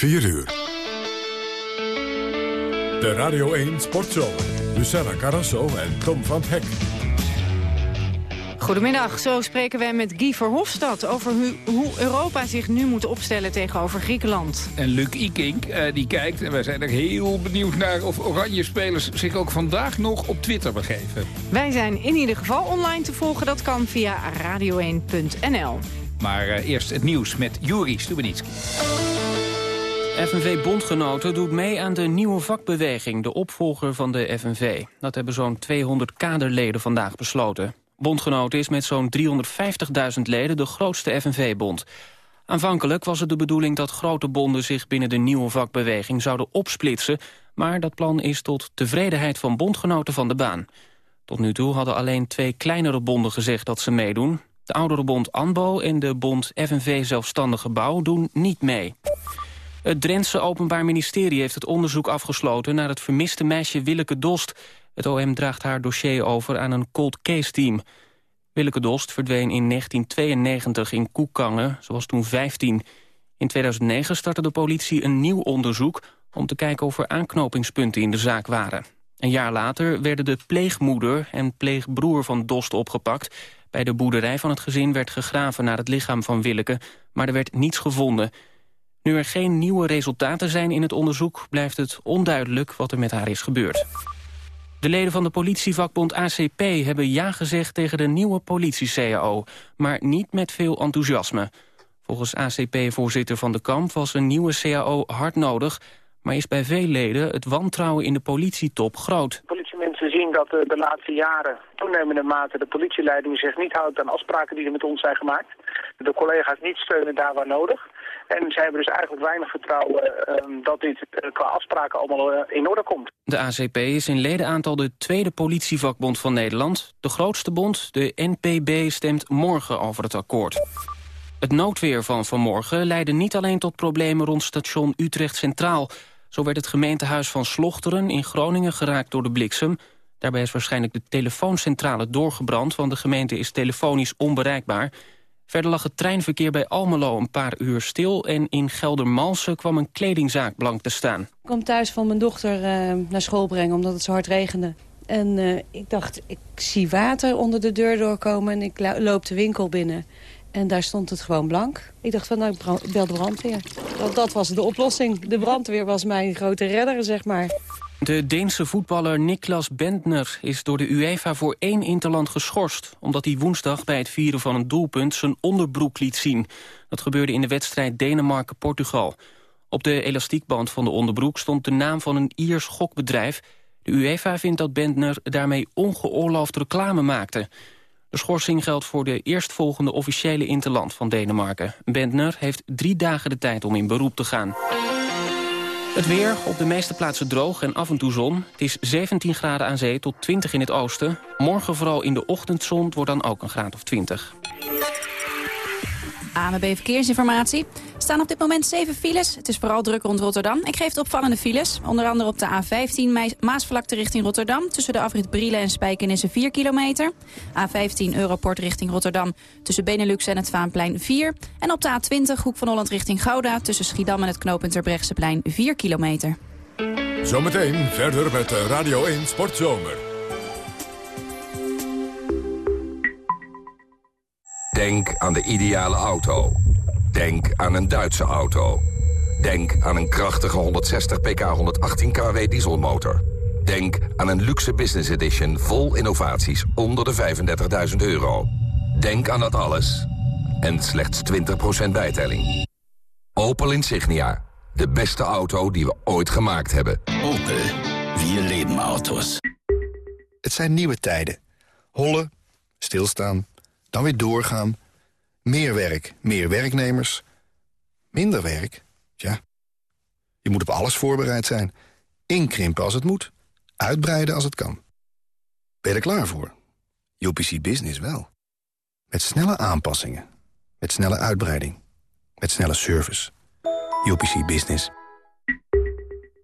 4 uur. De Radio 1 Sportshow. Luciana Carrasso en Tom van Hek. Goedemiddag, zo spreken wij met Guy Verhofstadt over hoe Europa zich nu moet opstellen tegenover Griekenland. En Luc Ikink, uh, die kijkt, en wij zijn er heel benieuwd naar of oranje spelers zich ook vandaag nog op Twitter begeven. Wij zijn in ieder geval online te volgen, dat kan via radio1.nl. Maar uh, eerst het nieuws met Juri Stubenitski. FNV-bondgenoten doet mee aan de nieuwe vakbeweging, de opvolger van de FNV. Dat hebben zo'n 200 kaderleden vandaag besloten. Bondgenoten is met zo'n 350.000 leden de grootste FNV-bond. Aanvankelijk was het de bedoeling dat grote bonden zich binnen de nieuwe vakbeweging zouden opsplitsen, maar dat plan is tot tevredenheid van bondgenoten van de baan. Tot nu toe hadden alleen twee kleinere bonden gezegd dat ze meedoen. De oudere bond ANBO en de bond FNV Zelfstandige Bouw doen niet mee. Het Drentse Openbaar Ministerie heeft het onderzoek afgesloten... naar het vermiste meisje Willeke Dost. Het OM draagt haar dossier over aan een cold case team. Willeke Dost verdween in 1992 in Koekangen. Ze was toen 15. In 2009 startte de politie een nieuw onderzoek... om te kijken of er aanknopingspunten in de zaak waren. Een jaar later werden de pleegmoeder en pleegbroer van Dost opgepakt. Bij de boerderij van het gezin werd gegraven naar het lichaam van Willeke... maar er werd niets gevonden... Nu er geen nieuwe resultaten zijn in het onderzoek... blijft het onduidelijk wat er met haar is gebeurd. De leden van de politievakbond ACP hebben ja gezegd tegen de nieuwe politie-CAO... maar niet met veel enthousiasme. Volgens ACP-voorzitter Van de Kamp was een nieuwe CAO hard nodig... maar is bij veel leden het wantrouwen in de politietop groot. Politiemensen zien dat de laatste jaren toenemende mate de politieleiding zich niet houdt aan afspraken die er met ons zijn gemaakt. De collega's niet steunen daar waar nodig. En zij hebben dus eigenlijk weinig vertrouwen ehm, dat dit uh, qua afspraken allemaal uh, in orde komt. De ACP is in ledenaantal de tweede politievakbond van Nederland. De grootste bond, de NPB, stemt morgen over het akkoord. Het noodweer van vanmorgen leidde niet alleen tot problemen rond station Utrecht Centraal. Zo werd het gemeentehuis van Slochteren in Groningen geraakt door de bliksem. Daarbij is waarschijnlijk de telefooncentrale doorgebrand... want de gemeente is telefonisch onbereikbaar. Verder lag het treinverkeer bij Almelo een paar uur stil... en in Geldermalsen kwam een kledingzaak blank te staan. Ik kwam thuis van mijn dochter uh, naar school brengen omdat het zo hard regende. En uh, ik dacht, ik zie water onder de deur doorkomen en ik loop de winkel binnen. En daar stond het gewoon blank. Ik dacht van, nou, ik bel de brandweer. Dat, dat was de oplossing. De brandweer was mijn grote redder, zeg maar. De Deense voetballer Niklas Bentner is door de UEFA voor één interland geschorst... omdat hij woensdag bij het vieren van een doelpunt zijn onderbroek liet zien. Dat gebeurde in de wedstrijd Denemarken-Portugal. Op de elastiekband van de onderbroek stond de naam van een Iers gokbedrijf. De UEFA vindt dat Bentner daarmee ongeoorloofd reclame maakte. De schorsing geldt voor de eerstvolgende officiële interland van Denemarken. Bentner heeft drie dagen de tijd om in beroep te gaan. Het weer, op de meeste plaatsen droog en af en toe zon. Het is 17 graden aan zee tot 20 in het oosten. Morgen vooral in de ochtendzon wordt dan ook een graad of 20. ANWB Verkeersinformatie. Er staan op dit moment zeven files. Het is vooral druk rond Rotterdam. Ik geef de opvallende files. Onder andere op de A15 Maasvlakte richting Rotterdam. Tussen de afrit Brielen en Spijkenissen 4 kilometer. A15 Europort richting Rotterdam. Tussen Benelux en het Vaanplein 4. En op de A20 Hoek van Holland richting Gouda. Tussen Schiedam en het knooppunt Terbrechtseplein 4 kilometer. Zometeen verder met Radio 1 Sportzomer. Denk aan de ideale auto. Denk aan een Duitse auto. Denk aan een krachtige 160 pk 118 kW dieselmotor. Denk aan een luxe business edition vol innovaties onder de 35.000 euro. Denk aan dat alles. En slechts 20% bijtelling. Opel Insignia. De beste auto die we ooit gemaakt hebben. Opel. Vier leven auto's. Het zijn nieuwe tijden. Hollen, stilstaan, dan weer doorgaan. Meer werk, meer werknemers. Minder werk, ja. Je moet op alles voorbereid zijn. Inkrimpen als het moet. Uitbreiden als het kan. Ben je er klaar voor? UPC Business wel. Met snelle aanpassingen. Met snelle uitbreiding. Met snelle service. UPC Business.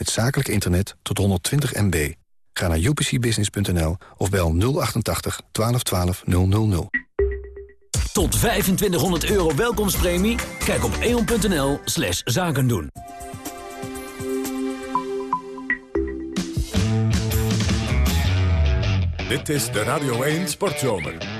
Met zakelijk internet tot 120 MB. Ga naar upcbusiness.nl of bel 088 1212 000. Tot 2500 euro welkomstpremie? Kijk op eon.nl slash zaken doen. Dit is de Radio 1 Sportzomer.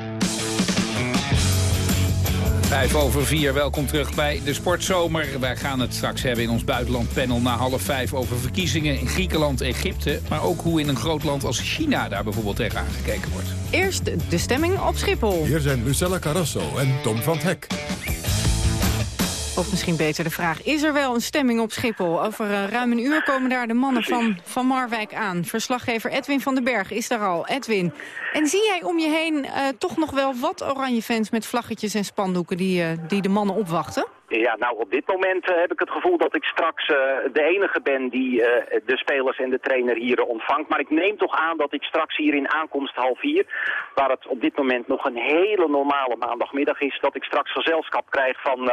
Vijf over vier, welkom terug bij de Sportzomer. Wij gaan het straks hebben in ons buitenlandpanel na half vijf... over verkiezingen in Griekenland, Egypte... maar ook hoe in een groot land als China daar bijvoorbeeld tegen aangekeken wordt. Eerst de stemming op Schiphol. Hier zijn Lucella Carrasso en Tom van Hek. Of misschien beter de vraag, is er wel een stemming op Schiphol? Over ruim een uur komen daar de mannen van, van Marwijk aan. Verslaggever Edwin van den Berg is daar al. Edwin, en zie jij om je heen eh, toch nog wel wat oranje fans... met vlaggetjes en spandoeken die, eh, die de mannen opwachten? Ja, nou op dit moment eh, heb ik het gevoel dat ik straks de enige ben die de spelers en de trainer hier ontvangt. Maar ik neem toch aan dat ik straks hier in aankomst half vier, waar het op dit moment nog een hele normale maandagmiddag is, dat ik straks gezelschap krijg van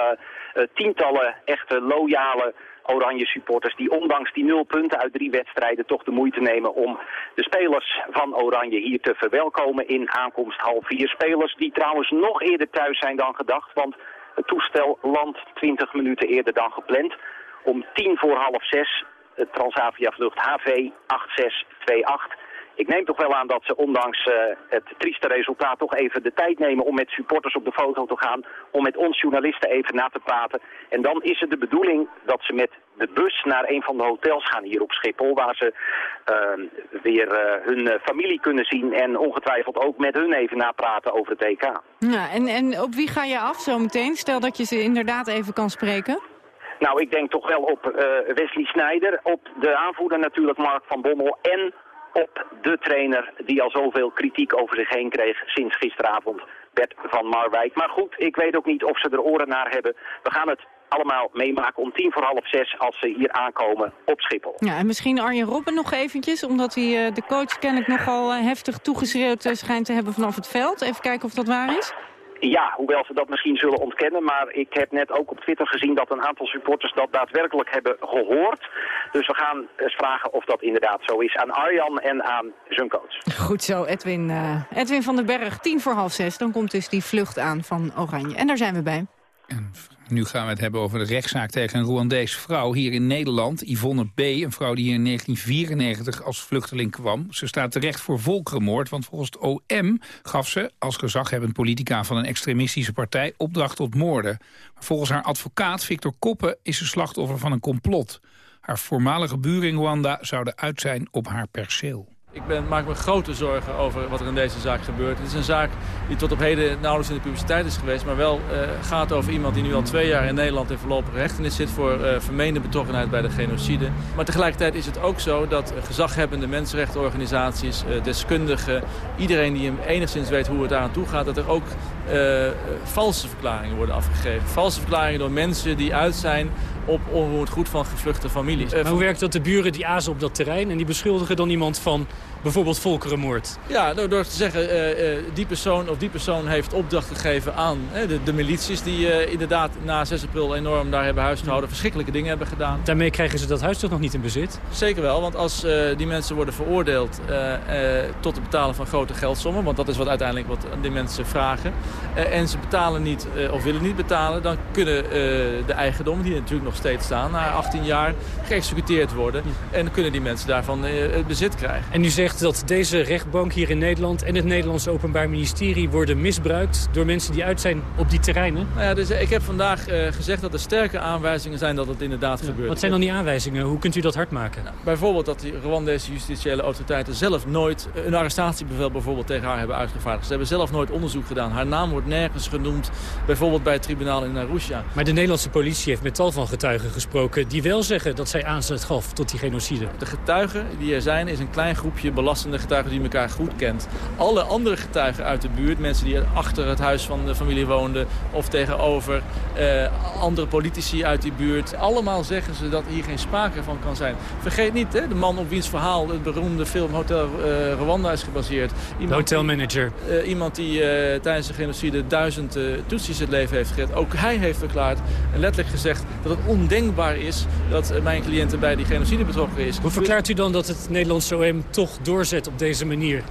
tientallen echte loyale oranje supporters die ondanks die nul punten uit drie wedstrijden toch de moeite nemen om de spelers van Oranje hier te verwelkomen in aankomst half vier. Spelers die trouwens nog eerder thuis zijn dan gedacht, want het toestel landt 20 minuten eerder dan gepland. Om tien voor half zes, het Transavia vlucht HV 8628. Ik neem toch wel aan dat ze ondanks uh, het trieste resultaat toch even de tijd nemen om met supporters op de foto te gaan. Om met ons journalisten even na te praten. En dan is het de bedoeling dat ze met de bus naar een van de hotels gaan hier op Schiphol. Waar ze uh, weer uh, hun familie kunnen zien en ongetwijfeld ook met hun even napraten over het EK. Ja, en, en op wie ga je af zo meteen? Stel dat je ze inderdaad even kan spreken. Nou, ik denk toch wel op Wesley Snijder, op de aanvoerder natuurlijk Mark van Bommel en op de trainer die al zoveel kritiek over zich heen kreeg sinds gisteravond, Bert van Marwijk. Maar goed, ik weet ook niet of ze er oren naar hebben. We gaan het allemaal meemaken om tien voor half zes als ze hier aankomen op Schiphol. Ja, en misschien Arjen Robben nog eventjes, omdat hij uh, de coach kennelijk nogal uh, heftig toegeschreeuwd uh, schijnt te hebben vanaf het veld. Even kijken of dat waar is. Ja, hoewel ze dat misschien zullen ontkennen. Maar ik heb net ook op Twitter gezien dat een aantal supporters dat daadwerkelijk hebben gehoord. Dus we gaan eens vragen of dat inderdaad zo is aan Arjan en aan zijn coach. Goed zo, Edwin, uh, Edwin van den Berg, tien voor half zes. Dan komt dus die vlucht aan van Oranje. En daar zijn we bij. En nu gaan we het hebben over de rechtszaak tegen een Rwandese vrouw hier in Nederland. Yvonne B., een vrouw die hier in 1994 als vluchteling kwam. Ze staat terecht voor volkerenmoord, want volgens het OM gaf ze... als gezaghebbend politica van een extremistische partij opdracht tot moorden. Maar volgens haar advocaat Victor Koppen is ze slachtoffer van een complot. Haar voormalige buur in Rwanda zou er uit zijn op haar perceel. Ik ben, maak me grote zorgen over wat er in deze zaak gebeurt. Het is een zaak die tot op heden nauwelijks in de publiciteit is geweest... maar wel uh, gaat over iemand die nu al twee jaar in Nederland in voorlopige hechtenis zit... voor uh, vermeende betrokkenheid bij de genocide. Maar tegelijkertijd is het ook zo dat gezaghebbende mensenrechtenorganisaties... Uh, deskundigen, iedereen die enigszins weet hoe het daar aan toe gaat... dat er ook valse verklaringen worden afgegeven. Valse verklaringen door mensen die uit zijn op onroerend goed van gevluchte families. Maar hoe werkt dat de buren die azen op dat terrein... en die beschuldigen dan iemand van bijvoorbeeld volkerenmoord? Ja, door, door te zeggen, uh, uh, die persoon of die persoon heeft opdracht gegeven aan de, de, milities... die inderdaad na 6 april enorm daar hebben huisgehouden, verschrikkelijke dingen hebben gedaan. Daarmee krijgen ze dat huis toch nog niet in bezit? Zeker wel, want als die mensen worden veroordeeld tot het betalen van grote geldsommen... want dat is wat uiteindelijk wat die mensen vragen... en ze betalen niet of willen niet betalen... dan kunnen de eigendommen, die natuurlijk nog steeds staan... na 18 jaar geëxecuteerd worden. En kunnen die mensen daarvan het bezit krijgen. En u zegt dat deze rechtbank hier in Nederland en het Nederlandse Openbaar Ministerie worden misbruikt door mensen die uit zijn op die terreinen? Nou ja, dus ik heb vandaag uh, gezegd dat er sterke aanwijzingen zijn dat het inderdaad ja, gebeurt. Wat zijn dan die aanwijzingen? Hoe kunt u dat hard maken? Nou, bijvoorbeeld dat die Rwandese justitiële autoriteiten zelf nooit een arrestatiebevel bijvoorbeeld tegen haar hebben uitgevaardigd. Ze hebben zelf nooit onderzoek gedaan. Haar naam wordt nergens genoemd, bijvoorbeeld bij het tribunaal in Arusha. Maar de Nederlandse politie heeft met tal van getuigen getuigen gesproken... die wel zeggen dat zij aanzet gaf tot die genocide. De getuigen die er zijn is een klein groepje belastende getuigen die elkaar goed kent. Alle andere getuigen uit de buurt, mensen die achter het huis van de familie woonden... of tegenover uh, andere politici uit die buurt... allemaal zeggen ze dat hier geen sprake van kan zijn. Vergeet niet, hè, de man op wiens verhaal het beroemde film Hotel uh, Rwanda is gebaseerd. Iemand, hotelmanager. Uh, iemand die tijdens de genocide duizend Tutsis het leven heeft gered. Ook hij heeft verklaard en letterlijk gezegd dat het ondenkbaar is... dat mijn cliënten bij die genocide betrokken is. Hoe verklaart u dan dat het Nederlandse OM toch doorzet op deze manier?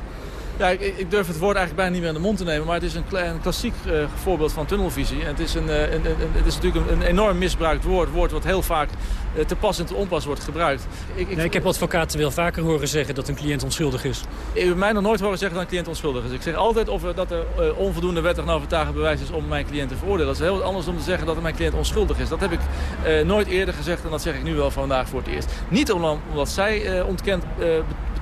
Ja, ik, ik, durf het woord eigenlijk bijna niet meer aan de mond te nemen. Maar het is een, een klassiek uh, voorbeeld van tunnelvisie. En het, is een, uh, een, een, het is natuurlijk een, enorm misbruikt woord. woord wat heel vaak uh, te pas en te onpas wordt gebruikt. Ik, ik, nee, ik heb advocaten wel vaker horen zeggen dat een cliënt onschuldig is. Ik heb mij nog nooit horen zeggen dat een cliënt onschuldig is. Ik zeg altijd of, dat er onvoldoende wettig en overtuigend bewijs is om mijn cliënt te veroordelen. Dat is heel anders om te zeggen dat mijn cliënt onschuldig is. Dat heb ik nooit eerder gezegd en dat zeg ik nu wel vandaag voor het eerst. Niet omdat, omdat zij ontkent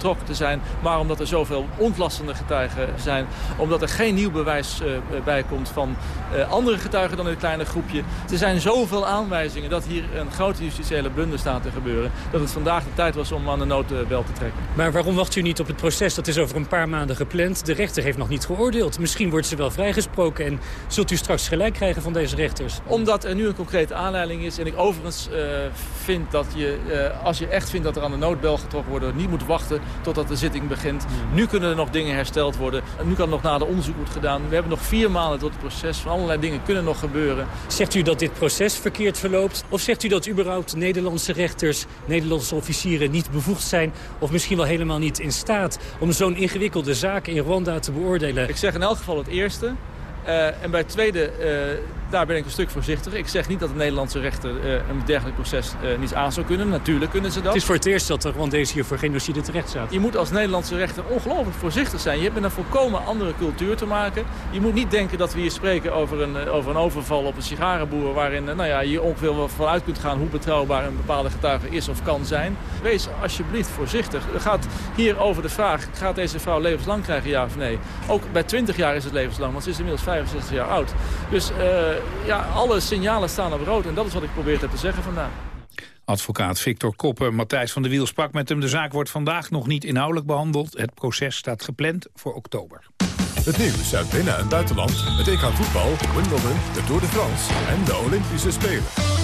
betrokken te zijn, maar omdat er zoveel ontlastende getuigen zijn. Omdat er geen nieuw bewijs uh, bij komt van uh, andere getuigen dan het kleine groepje. Er zijn zoveel aanwijzingen dat hier een grote justitiële blunder staat te gebeuren. Dat het vandaag de tijd was om aan de noodbel te trekken. Maar waarom wacht u niet op het proces? Dat is over een paar maanden gepland. De rechter heeft nog niet geoordeeld. Misschien wordt ze wel vrijgesproken en zult u straks gelijk krijgen van deze rechters? Omdat er nu een concrete aanleiding is. En ik overigens uh, vind dat je, als je echt vindt dat er aan de noodbel getrokken wordt... niet moet wachten totdat de zitting begint. Nu kunnen er nog dingen hersteld worden. Nu kan er nog nader onderzoek worden gedaan. We hebben nog vier maanden tot het proces. Van allerlei dingen kunnen nog gebeuren. Zegt u dat dit proces verkeerd verloopt? Of zegt u dat überhaupt Nederlandse rechters, Nederlandse officieren niet bevoegd zijn... of misschien wel helemaal niet in staat om zo'n ingewikkelde zaak in Rwanda te beoordelen? Ik zeg in elk geval het eerste. Uh, en bij het tweede, uh, daar ben ik een stuk voorzichtig. Ik zeg niet dat de Nederlandse rechter uh, een dergelijk proces niet aan zou kunnen. Natuurlijk kunnen ze dat. Het is voor het eerst dat de Rwandees hier voor genocide terecht staat. Je moet als Nederlandse rechter ongelooflijk voorzichtig zijn. Je hebt met een volkomen andere cultuur te maken. Je moet niet denken dat we hier spreken over een, over een overval op een sigarenboer... waarin nou ja, je ongeveer vanuit kunt gaan hoe betrouwbaar een bepaalde getuige is of kan zijn. Wees alsjeblieft voorzichtig. Het gaat hier over de vraag, gaat deze vrouw levenslang krijgen, ja of nee? Ook bij 20 jaar is het levenslang, want ze is inmiddels 65 jaar oud. Dus uh, ja, alle signalen staan op rood en dat is wat ik probeer te zeggen vandaag. Advocaat Victor Koppen, Matthijs van der Wiel sprak met hem. De zaak wordt vandaag nog niet inhoudelijk behandeld. Het proces staat gepland voor oktober. Het nieuws uit binnen- en buitenland, het EK voetbal, Wimbledon, de Tour de France en de Olympische Spelen.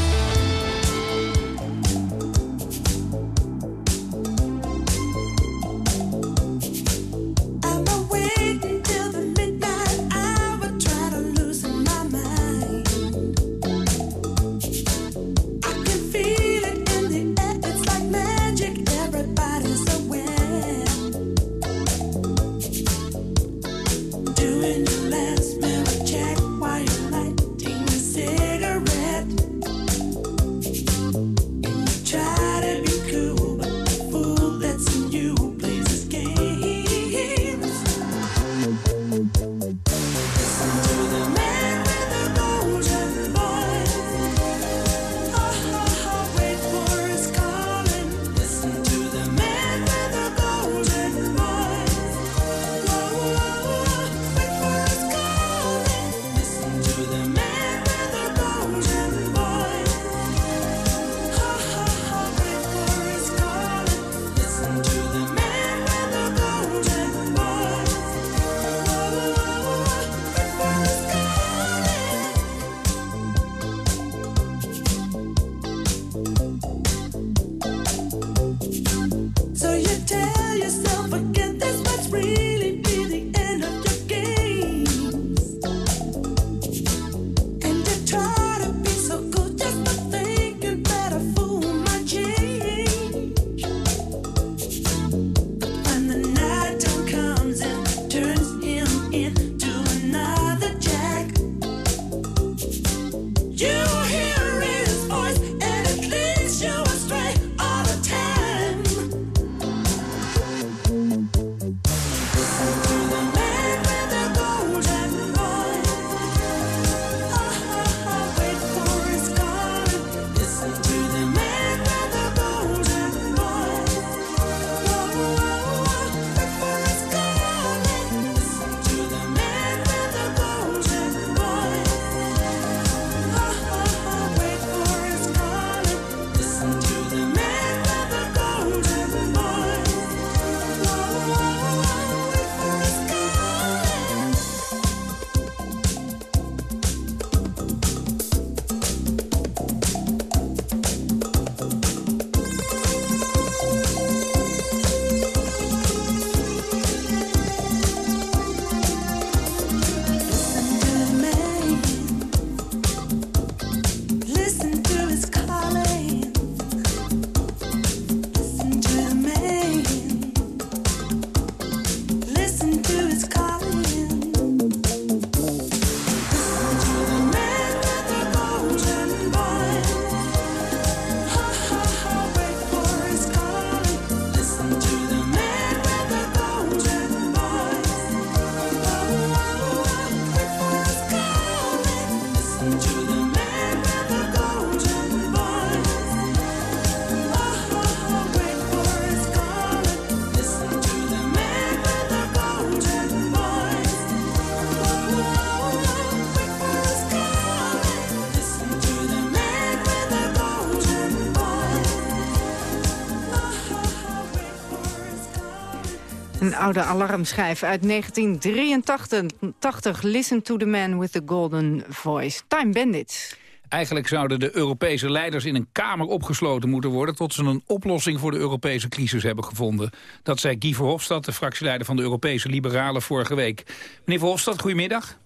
Oude alarmschijf uit 1983. Listen to the man with the golden voice. Time Bandits. Eigenlijk zouden de Europese leiders in een kamer opgesloten moeten worden... tot ze een oplossing voor de Europese crisis hebben gevonden. Dat zei Guy Verhofstadt, de fractieleider van de Europese Liberalen, vorige week. Meneer Verhofstadt, goedemiddag.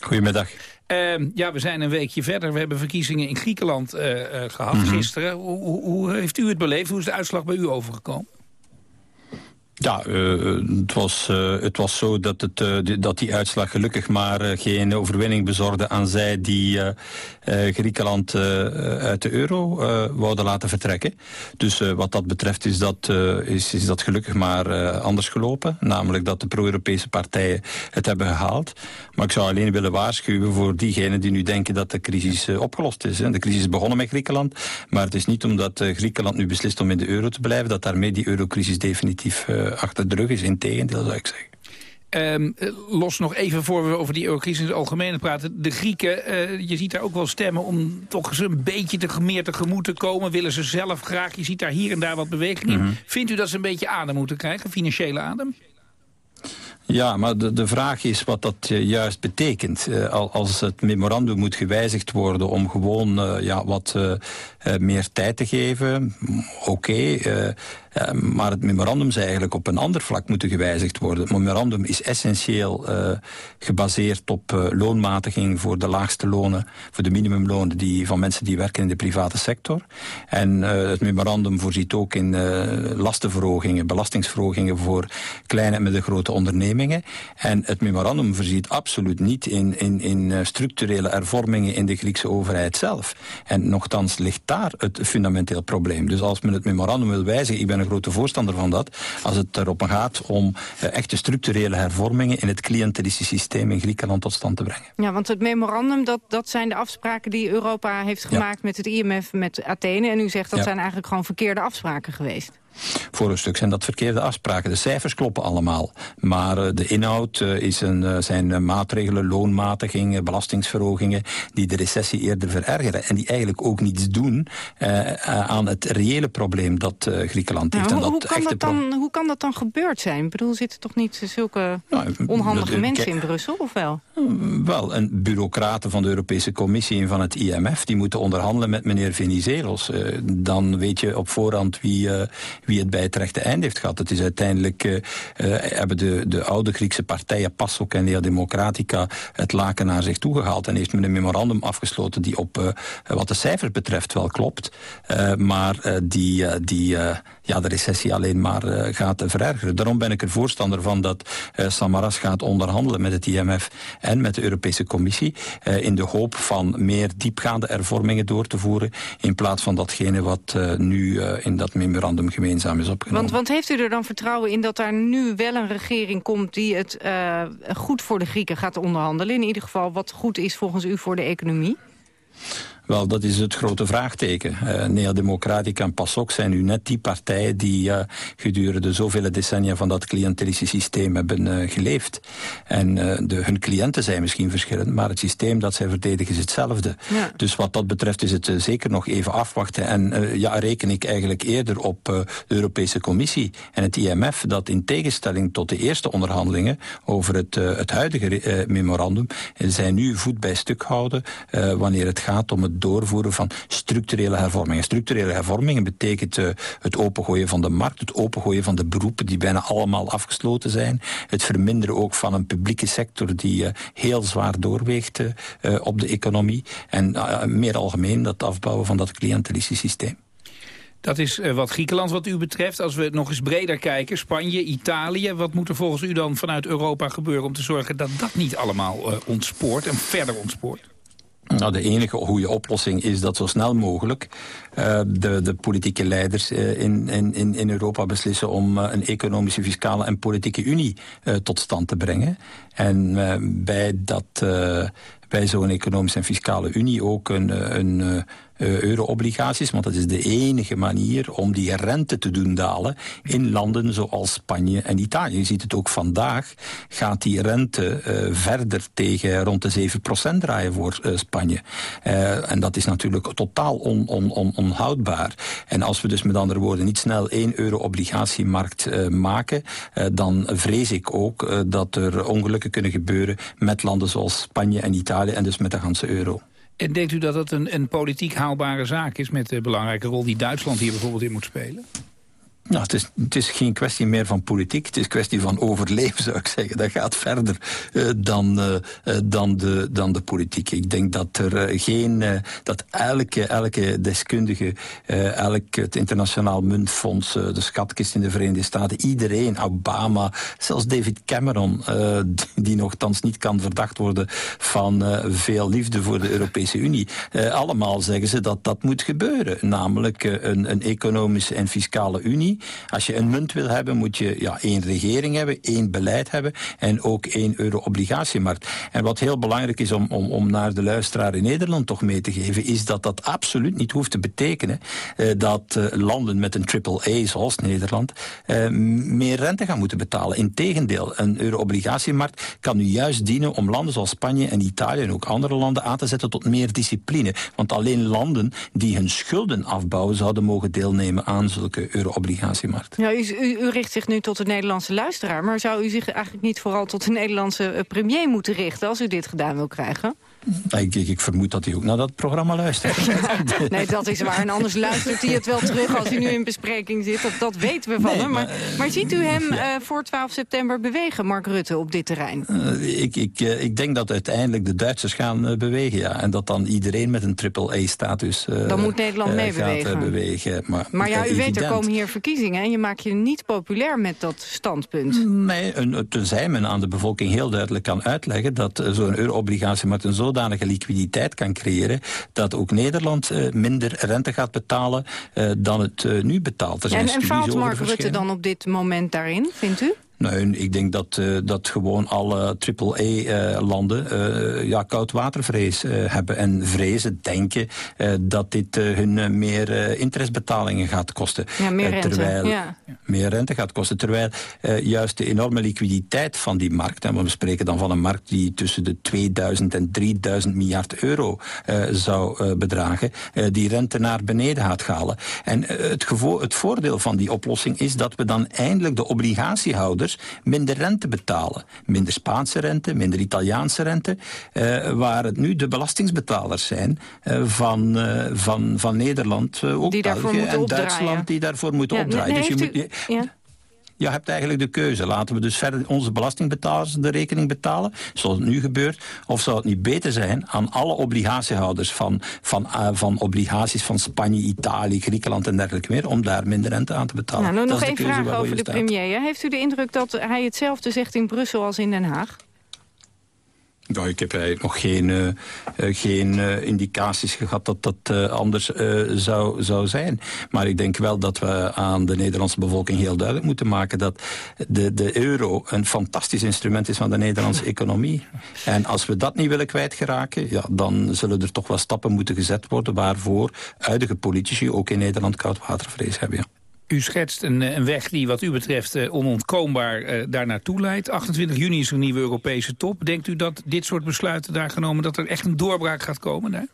Goedemiddag. Uh, ja, we zijn een weekje verder. We hebben verkiezingen in Griekenland uh, uh, gehad mm -hmm. gisteren. Hoe, hoe, hoe, heeft u het beleefd? Hoe is de uitslag bij u overgekomen? Ja, uh, het, was, uh, het was zo dat, het, uh, die, dat die uitslag gelukkig maar geen overwinning bezorgde aan zij die Griekenland uit de euro wouden laten vertrekken. Dus wat dat betreft is dat, is, is dat gelukkig maar anders gelopen. Namelijk dat de pro-Europese partijen het hebben gehaald. Maar ik zou alleen willen waarschuwen voor diegenen die nu denken dat de crisis opgelost is. Hè. De crisis is begonnen met Griekenland, maar het is niet omdat Griekenland nu beslist om in de euro te blijven, dat daarmee die eurocrisis definitief achter de rug is. Integendeel zou ik zeggen. Um, los nog even voor we over die eurocrisis in het algemeen praten. De Grieken, uh, je ziet daar ook wel stemmen om toch eens een beetje te, meer tegemoet te komen. Willen ze zelf graag. Je ziet daar hier en daar wat beweging in. Mm -hmm. Vindt u dat ze een beetje adem moeten krijgen, financiële adem? Ja, maar de, de vraag is wat dat juist betekent. Als het memorandum moet gewijzigd worden om gewoon ja, wat meer tijd te geven, oké. Okay, uh, maar het memorandum zou eigenlijk op een ander vlak moeten gewijzigd worden. Het memorandum is essentieel uh, gebaseerd op uh, loonmatiging voor de laagste lonen, voor de minimumlonen die, van mensen die werken in de private sector. En het memorandum voorziet ook in lastenverhogingen, belastingsverhogingen voor kleine en middelgrote ondernemingen. En het memorandum voorziet absoluut niet in, in, in structurele hervormingen in de Griekse overheid zelf. En nogthans ligt daar het fundamenteel probleem. Dus als men het memorandum wil wijzigen, ik ben grote voorstander van dat, als het erop gaat om uh, echte structurele hervormingen in het cliëntelistische systeem in Griekenland tot stand te brengen. Ja, want het memorandum, dat, dat zijn de afspraken die Europa heeft gemaakt ja. met het IMF, met Athene. En u zegt dat ja. zijn eigenlijk gewoon verkeerde afspraken geweest. Voor een stuk zijn dat verkeerde afspraken. De cijfers kloppen allemaal. Maar uh, de inhoud uh, is een, uh, zijn maatregelen, loonmatigingen, belastingsverhogingen... die de recessie eerder verergeren. En die eigenlijk ook niets doen aan het reële probleem dat Griekenland heeft. Nou, en hoe, dat hoe, kan dat dan, hoe kan dat dan gebeurd zijn? Ik bedoel, zitten toch niet zulke nou, onhandige mensen in Brussel, of wel? Wel, en bureaucraten van de Europese Commissie en van het IMF... die moeten onderhandelen met meneer Venizelos. dan weet je op voorhand wie wie het bij het rechte eind heeft gehad. Het is uiteindelijk, uh, uh, hebben de, de oude Griekse partijen PASOK en Nea Democratica het laken naar zich toegehaald en heeft men een memorandum afgesloten die op uh, wat de cijfers betreft wel klopt, maar die, die ja, de recessie alleen maar gaat verergeren. Daarom ben ik er voorstander van dat Samaras gaat onderhandelen met het IMF en met de Europese Commissie in de hoop van meer diepgaande hervormingen door te voeren in plaats van datgene wat nu in dat memorandum gemeen Want, want heeft u er dan vertrouwen in dat daar nu wel een regering komt... die het uh, goed voor de Grieken gaat onderhandelen? In ieder geval wat goed is volgens u voor de economie? Wel, dat is het grote vraagteken. Uh, Nea Democratica en PASOK zijn nu net die partijen die uh, gedurende zoveel decennia van dat cliëntelistische systeem hebben uh, geleefd. En de, hun cliënten zijn misschien verschillend, maar het systeem dat zij verdedigen is hetzelfde. Ja. Dus wat dat betreft is het zeker nog even afwachten. En ja, reken ik eigenlijk eerder op de Europese Commissie en het IMF dat in tegenstelling tot de eerste onderhandelingen over het, het huidige memorandum, zij nu voet bij stuk houden wanneer het gaat om het doorvoeren van structurele hervormingen. Structurele hervormingen betekent uh, het opengooien van de markt, het opengooien van de beroepen die bijna allemaal afgesloten zijn, het verminderen ook van een publieke sector die uh, heel zwaar doorweegt uh, op de economie en meer algemeen dat afbouwen van dat cliëntelistische systeem. Dat is wat Griekenland wat u betreft. Als we nog eens breder kijken, Spanje, Italië... wat moet er volgens u dan vanuit Europa gebeuren... om te zorgen dat dat niet allemaal ontspoort en verder ontspoort? Nou, de enige goede oplossing is dat zo snel mogelijk uh, de, de politieke leiders uh, in, in, in Europa beslissen om uh, een economische, fiscale en politieke unie tot stand te brengen. En bij, dat, bij zo'n economische en fiscale unie ook een, een, euro-obligaties, want dat is de enige manier om die rente te doen dalen in landen zoals Spanje en Italië. Je ziet het ook vandaag, gaat die rente uh, verder tegen rond de 7% draaien voor uh, Spanje. en dat is natuurlijk totaal on, on, on, onhoudbaar. En als we dus met andere woorden niet snel één euro-obligatiemarkt maken, dan vrees ik ook dat er ongelukken kunnen gebeuren met landen zoals Spanje en Italië en dus met de ganse euro. En denkt u dat dat een, een politiek haalbare zaak is... met de belangrijke rol die Duitsland hier bijvoorbeeld in moet spelen? Nou, het is, het is geen kwestie meer van politiek. Het is kwestie van overleven, zou ik zeggen. Dat gaat verder uh, dan, uh, dan, de, dan de politiek. Ik denk dat er geen... dat elke, elke deskundige, elk het internationaal muntfonds... de schatkist in de Verenigde Staten, iedereen, Obama... zelfs David Cameron, die, die nogthans niet kan verdacht worden... van veel liefde voor de Europese Unie. allemaal zeggen ze dat dat moet gebeuren. Namelijk een, een economische en fiscale unie als je een munt wil hebben, moet je ja, één regering hebben, één beleid hebben en ook één euro-obligatiemarkt. En wat heel belangrijk is om, om, om naar de luisteraar in Nederland toch mee te geven, is dat dat absoluut niet hoeft te betekenen eh, dat eh, landen met een triple A zoals Nederland eh, meer rente gaan moeten betalen. Integendeel, een euro-obligatiemarkt kan nu juist dienen om landen zoals Spanje en Italië en ook andere landen aan te zetten tot meer discipline. Want alleen landen die hun schulden afbouwen zouden mogen deelnemen aan zulke euro-obligaties. Ja, u, u, richt zich nu tot de Nederlandse luisteraar... maar zou u zich eigenlijk niet vooral tot de Nederlandse eh, premier moeten richten... als u dit gedaan wil krijgen? Ik, ik, vermoed dat hij ook naar dat programma luistert. nee, dat is waar. En anders luistert hij het wel terug als hij nu in bespreking zit. Dat, dat weten we van hem. Maar, maar, ziet u hem uh, voor 12 september bewegen, Mark Rutte, op dit terrein? Uh, ik, ik, uh, ik denk dat uiteindelijk de Duitsers gaan bewegen, ja. En dat dan iedereen met een triple-A-status Dan moet Nederland mee bewegen. bewegen. Maar, maar ja, u weet, er komen hier verkiezingen... en je maakt je niet populair met dat standpunt. Nee, een, tenzij men aan de bevolking heel duidelijk kan uitleggen... dat zo'n euro-obligatie met een zodanig zodanige liquiditeit kan creëren dat ook Nederland uh, minder rente gaat betalen uh, dan het uh, nu betaalt. Er zijn en, en faalt Mark Rutte dan op dit moment daarin, vindt u? Nee, ik denk dat, uh, dat gewoon alle AAA-landen uh, uh, ja, koudwatervrees hebben. En vrezen, denken dat dit hun meer interestbetalingen gaat kosten. Ja, meer rente. terwijl, ja. Meer rente gaat kosten. Terwijl juist de enorme liquiditeit van die markt... en we spreken dan van een markt die tussen de 2000 en 3000 miljard euro zou bedragen... die rente naar beneden gaat halen. En het, het voordeel van die oplossing is dat we dan eindelijk de obligatiehouders minder rente betalen. Minder Spaanse rente, minder Italiaanse rente. Uh, waar het nu de belastingsbetalers zijn uh, van, uh, van, van Nederland, ook die België en opdraaien. Duitsland, die daarvoor moeten ja, opdraaien. Nee, dus je u, moet, je, ja. Je hebt eigenlijk de keuze. Laten we dus verder onze belastingbetalers de rekening betalen, zoals het nu gebeurt. Of zou het niet beter zijn aan alle obligatiehouders van, van, uh, van obligaties van Spanje, Italië, Griekenland en dergelijke meer, om daar minder rente aan te betalen. Nou, nog één vraag over de staat. premier. Heeft u de indruk dat hij hetzelfde zegt in Brussel als in Den Haag? Nou, ik heb eigenlijk nog geen, uh, uh, geen uh, indicaties gehad dat dat anders zou, zou zijn. Maar ik denk wel dat we aan de Nederlandse bevolking heel duidelijk moeten maken... dat de, de euro een fantastisch instrument is van de Nederlandse economie. En als we dat niet willen kwijtgeraken... Ja, dan zullen er toch wel stappen moeten gezet worden... waarvoor huidige politici ook in Nederland koudwatervrees hebben. Ja. U schetst een, een, weg die wat u betreft uh, onontkoombaar uh, daar naartoe leidt. 28 juni is een nieuwe Europese top. Denkt u dat dit soort besluiten daar genomen... dat er echt een doorbraak gaat komen?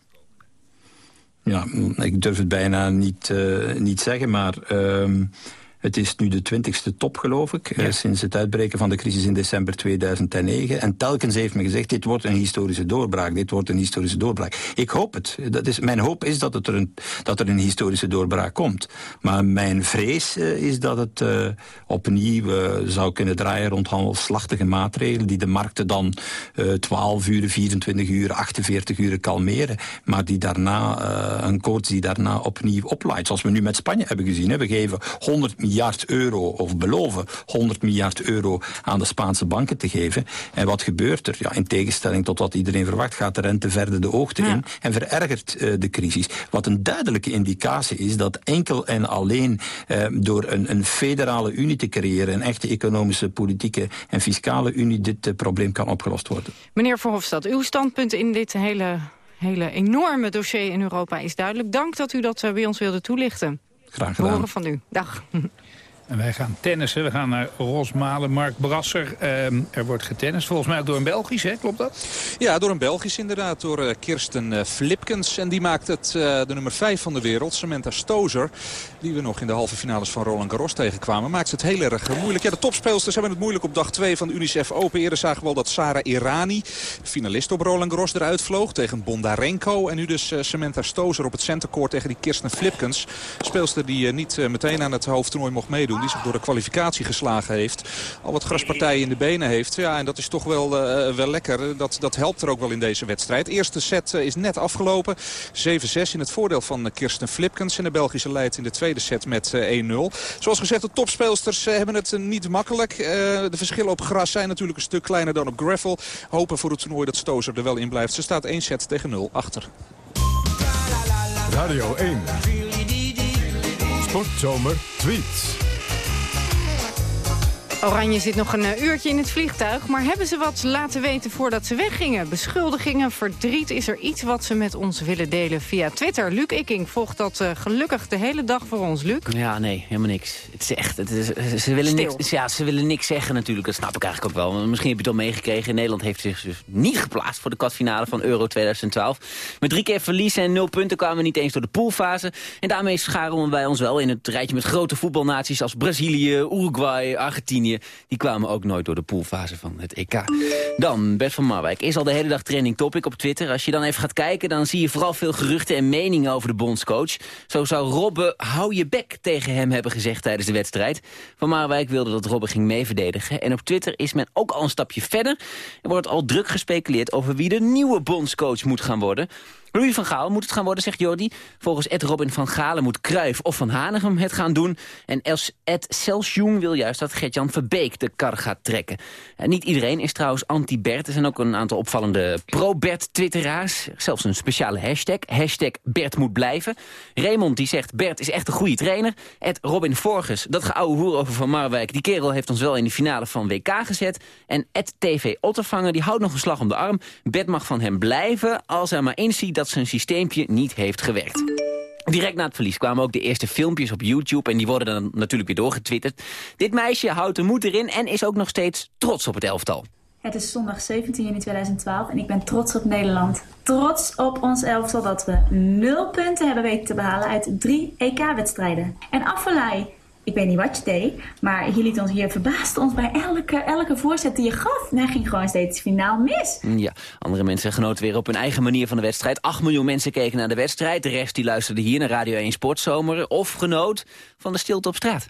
Ja, ik durf het bijna niet, niet zeggen, maar... Het is nu de twintigste top, geloof ik, ja. sinds het uitbreken van de crisis in december 2009. En telkens heeft men gezegd, dit wordt een historische doorbraak, dit wordt een historische doorbraak. Ik hoop het. Dat is, mijn hoop is dat, het er, een, dat er een historische doorbraak komt. Maar mijn vrees uh, is dat het uh, opnieuw uh, zou kunnen draaien rond handelsslachtige maatregelen, die de markten dan 12 uur, 24 uur, 48 uur kalmeren, maar die daarna, een koorts die daarna opnieuw oplaait. Zoals we nu met Spanje hebben gezien. Hè. We geven 100 miljard euro, of beloven 100 miljard euro aan de Spaanse banken te geven. En wat gebeurt er? Ja, in tegenstelling tot wat iedereen verwacht, gaat de rente verder de hoogte ja. in en verergert uh, de crisis. Wat een duidelijke indicatie is dat enkel en alleen uh, door een, een, federale unie te creëren, een echte economische, politieke en fiscale unie, dit uh, probleem kan opgelost worden. Meneer Verhofstadt, uw standpunt in dit hele hele enorme dossier in Europa is duidelijk. Dank dat u dat eh, bij ons wilde toelichten. Graag We gedaan. horen van u. Dag. En wij gaan tennissen. We gaan naar Rosmalen. Mark Brasser. Ehm, er wordt getennist. Volgens mij ook door een Belgisch, hè? klopt dat? Ja, door een Belgisch inderdaad, door eh, Kirsten eh, Flipkens. En die maakt het eh, de nummer 5 van de wereld, Samantha Stozer. Die we nog in de halve finales van Roland Garros tegenkwamen. Maakt het heel erg eh, moeilijk. Ja, de topspeelsters hebben het moeilijk op dag 2 van de UNICEF Open. Eerder zagen we al dat Sarah Irani, finalist op Roland Garros, eruit vloog. Tegen Bondarenko. En nu dus eh, Samantha Stozer op het centercourt tegen die Kirsten Flipkens. Speelster die eh, niet meteen aan het hoofdtoernooi mocht meedoen. Die zich door de kwalificatie geslagen heeft. Al wat graspartijen in de benen heeft. Ja, en dat is toch wel, wel lekker. Dat, dat helpt er ook wel in deze wedstrijd. Eerste set is net afgelopen. 7-6 in het voordeel van Kirsten Flipkens. En de Belgische leidt in de tweede set met eh, 1-0. Zoals gezegd, de topspeelsters eh, hebben het eh, niet makkelijk. Eh, de verschillen op gras zijn natuurlijk een stuk kleiner dan op gravel. Hopen voor het toernooi dat Stozer er wel in blijft. Ze staat 1 set tegen 0 achter. Radio 1. Sportzomer tweets. Oranje zit nog een eh, uurtje in het vliegtuig, maar hebben ze wat laten weten voordat ze weggingen? Beschuldigingen, verdriet, is er iets wat ze met ons willen delen via Twitter? Luc Ikking volgt dat eh, gelukkig de hele dag voor ons, Luc. Ja, nee, helemaal niks. Het is echt, het is, ze, willen Stil. niks, ja, ze willen niks zeggen natuurlijk. Dat snap ik eigenlijk ook wel. Misschien heb je het al meegekregen. Nederland heeft zich dus niet geplaatst voor de kwartfinale van Euro 2012. Met drie keer verliezen en nul punten kwamen we niet eens door de poolfase. En daarmee scharen wij ons wel in het rijtje met grote voetbalnaties als Brazilië, Uruguay, Argentinië. Die kwamen ook nooit door de poolfase van het EK. Dan, Bert van Marwijk is al de hele dag trending topic op Twitter. Als je dan even gaat kijken, dan zie je vooral veel geruchten en meningen over de bondscoach. Zo zou Robbe hou je bek tegen hem hebben gezegd tijdens de wedstrijd. Van Marwijk wilde dat Robbe ging meeverdedigen. En op Twitter is men ook al een stapje verder. Er wordt al druk gespeculeerd over wie de nieuwe bondscoach moet gaan worden. Louis van Gaal moet het gaan worden, zegt Jordi. Volgens Ed Robin van Galen moet Kruif of Van Hanegem het gaan doen. En Ed Selsjoen wil juist dat Gertjan Verbeek de kar gaat trekken. En niet iedereen is trouwens anti-Bert. Er zijn ook een aantal opvallende pro-Bert-twitteraars. Zelfs een speciale hashtag. Hashtag Bert moet blijven. Raymond die zegt Bert is echt een goede trainer. Ed Robin Vorges, dat geouwe hoer over Van Marwijk... die kerel heeft ons wel in de finale van WK gezet. En Ed TV Ottervanger die houdt nog een slag om de arm. Bert mag van hem blijven als hij maar inziet dat zijn systeempje niet heeft gewerkt. Direct na het verlies kwamen ook de eerste filmpjes op YouTube... en die worden dan natuurlijk weer doorgetwitterd. Dit meisje houdt de moed erin en is ook nog steeds trots op het elftal. Het is zondag 17 juni 2012 en ik ben trots op Nederland. Trots op ons elftal dat we nul punten hebben weten te behalen uit drie EK-wedstrijden. En Affelay, ik weet niet wat je deed, maar je liet ons hier verbaasde ons bij elke, elke voorzet die je gaf. En hij ging gewoon steeds finaal mis. Ja, andere mensen genoten weer op hun eigen manier van de wedstrijd. 8 miljoen mensen keken naar de wedstrijd. De rest die luisterde hier naar Radio 1 Sportzomer. Of genoot van de stilte op straat.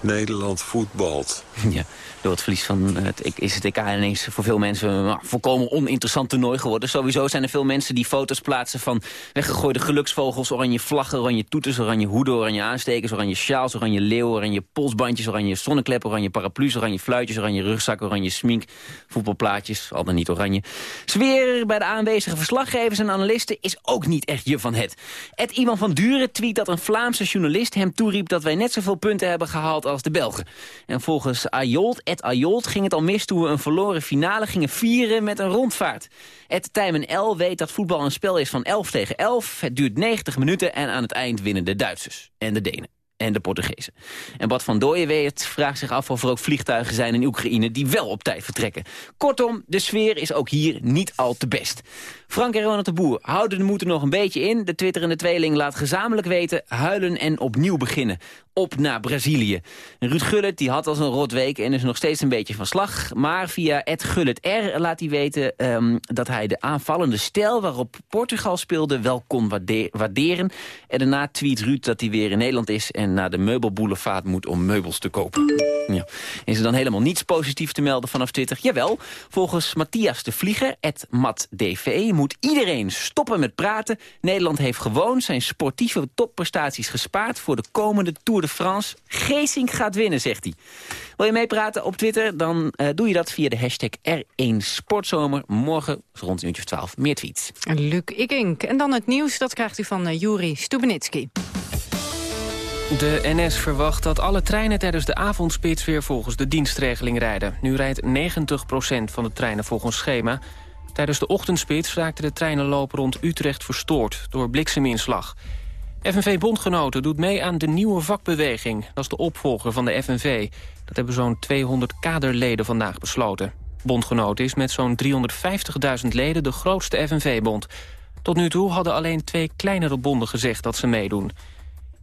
Nederland voetbalt. Ja, door het verlies van het, is het EK ineens voor veel mensen een volkomen oninteressant toernooi geworden. Sowieso zijn er veel mensen die foto's plaatsen van weggegooide geluksvogels, oranje vlaggen, oranje toeters, oranje hoeden, oranje aanstekers, oranje sjaals, oranje leeuwen, oranje polsbandjes, oranje zonnekleppen, oranje paraplu's, oranje fluitjes, oranje rugzakken, oranje smink, voetbalplaatjes, al dan niet oranje. Sfeer bij de aanwezige verslaggevers en analisten is ook niet echt je van het. Ed Ivan van Duren tweet dat een Vlaamse journalist hem toeriep dat wij net zoveel punten hebben gehaald als de Belgen. En volgens Ajold, Ed Ajold, ging het al mis toen we een verloren finale gingen vieren met een rondvaart. Ed Tijmen L weet dat voetbal een spel is van 11 tegen 11. Het duurt 90 minuten en aan het eind winnen de Duitsers en de Denen en de Portugezen. En Bad van Dooyenweert vraagt zich af of er ook vliegtuigen zijn in Oekraïne die wel op tijd vertrekken. Kortom, de sfeer is ook hier niet al te best. Frank en Ronald de Boer houden de moed er nog een beetje in. De twitterende tweeling laat gezamenlijk weten huilen en opnieuw beginnen. Op naar Brazilië. En Ruud Gullit die had al zo'n rot week en is nog steeds een beetje van slag. Maar via Ed R laat hij weten ehm, dat hij de aanvallende stijl waarop Portugal speelde wel kon waarde- waarderen. En daarna tweet Ruud dat hij weer in Nederland is en naar de meubelboulevard moet om meubels te kopen. Ja. Is er dan helemaal niets positiefs te melden vanaf Twitter? Jawel, volgens Matthias de Vlieger, het MatDV, moet iedereen stoppen met praten. Nederland heeft gewoon zijn sportieve topprestaties gespaard voor de komende Tour de France. Geesink gaat winnen, zegt hij. Wil je meepraten op Twitter? Dan eh, doe je dat via de hashtag R1 Sportzomer. Morgen rond een uurtje of 12 meer tweets. Luc Ikink. En dan het nieuws, dat krijgt u van uh, Juri Stubenitski. De NS verwacht dat alle treinen tijdens de avondspits weer volgens de dienstregeling rijden. Nu rijdt 90% van de treinen volgens schema. Tijdens de ochtendspits raakte de treinenloop rond Utrecht verstoord door blikseminslag. FNV-bondgenoten doet mee aan de nieuwe vakbeweging. Dat is de opvolger van de FNV. Dat hebben zo'n 200 kaderleden vandaag besloten. Bondgenoten is met zo'n 350.000 leden de grootste FNV-bond. Tot nu toe hadden alleen twee kleinere bonden gezegd dat ze meedoen.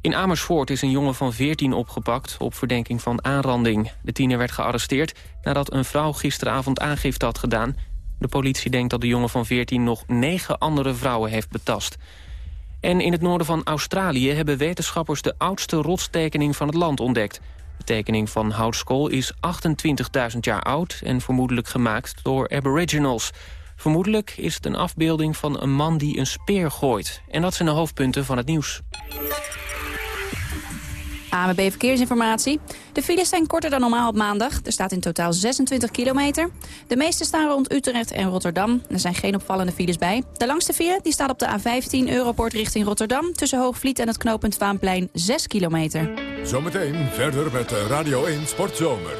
In Amersfoort is een jongen van 14 opgepakt op verdenking van aanranding. De tiener werd gearresteerd nadat een vrouw gisteravond aangifte had gedaan. De politie denkt dat de jongen van 14 nog negen andere vrouwen heeft betast. En in het noorden van Australië hebben wetenschappers de oudste rotstekening van het land ontdekt. De tekening van Houtskool is 28.000 jaar oud en vermoedelijk gemaakt door aboriginals. Vermoedelijk is het een afbeelding van een man die een speer gooit. En dat zijn de hoofdpunten van het nieuws. AMB Verkeersinformatie. De files zijn korter dan normaal op maandag. Er staat in totaal 26 kilometer. De meeste staan rond Utrecht en Rotterdam. Er zijn geen opvallende files bij. De langste file die staat op de A15 Europort richting Rotterdam... tussen Hoogvliet en het knooppunt Vaanplein 6 kilometer. Zometeen verder met Radio 1 Sportzomer.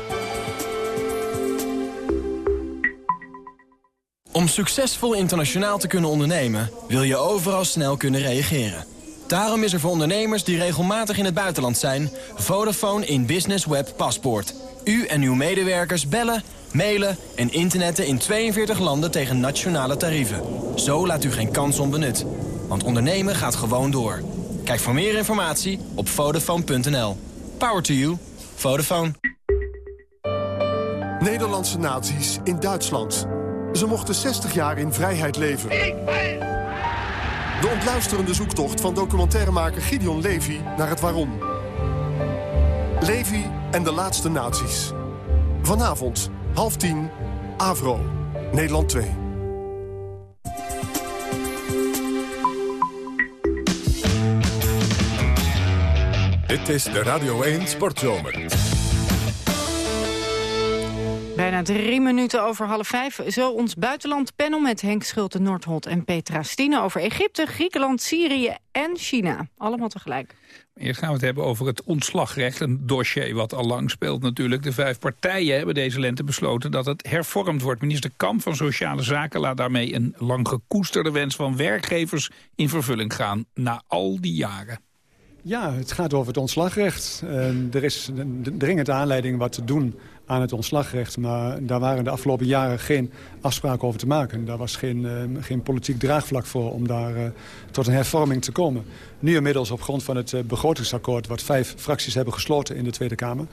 Om succesvol internationaal te kunnen ondernemen... wil je overal snel kunnen reageren. Daarom is er voor ondernemers die regelmatig in het buitenland zijn... Vodafone in Business Web Paspoort. U en uw medewerkers bellen, mailen en internetten in 42 landen tegen nationale tarieven. Zo laat u geen kans onbenut. Want ondernemen gaat gewoon door. Kijk voor meer informatie op Vodafone.nl. Power to you. Vodafone. Nederlandse nazi's in Duitsland. Ze mochten 60 jaar in vrijheid leven. De ontluisterende zoektocht van documentairemaker Gideon Levy naar het waarom. Levy en de laatste nazi's. Vanavond, half tien, Avro, Nederland 2. Dit is de Radio 1 Sportzomer. Bijna drie minuten over half vijf. Zo ons buitenlandpanel met Henk Schulte, Noordholt en Petra Stine... over Egypte, Griekenland, Syrië en China. Allemaal tegelijk. Eerst gaan we het hebben over het ontslagrecht. Een dossier wat al lang speelt natuurlijk. De vijf partijen hebben deze lente besloten dat het hervormd wordt. Minister Kamp van Sociale Zaken laat daarmee een lang gekoesterde wens van werkgevers in vervulling gaan. Na al die jaren. Ja, het gaat over het ontslagrecht. er is een dringende aanleiding wat te doen aan het ontslagrecht. Maar daar waren de afgelopen jaren geen afspraken over te maken. Daar was geen, uh, geen politiek draagvlak voor om daar uh, tot een hervorming te komen. Nu inmiddels op grond van het uh, begrotingsakkoord... wat vijf fracties hebben gesloten in de Tweede Kamer.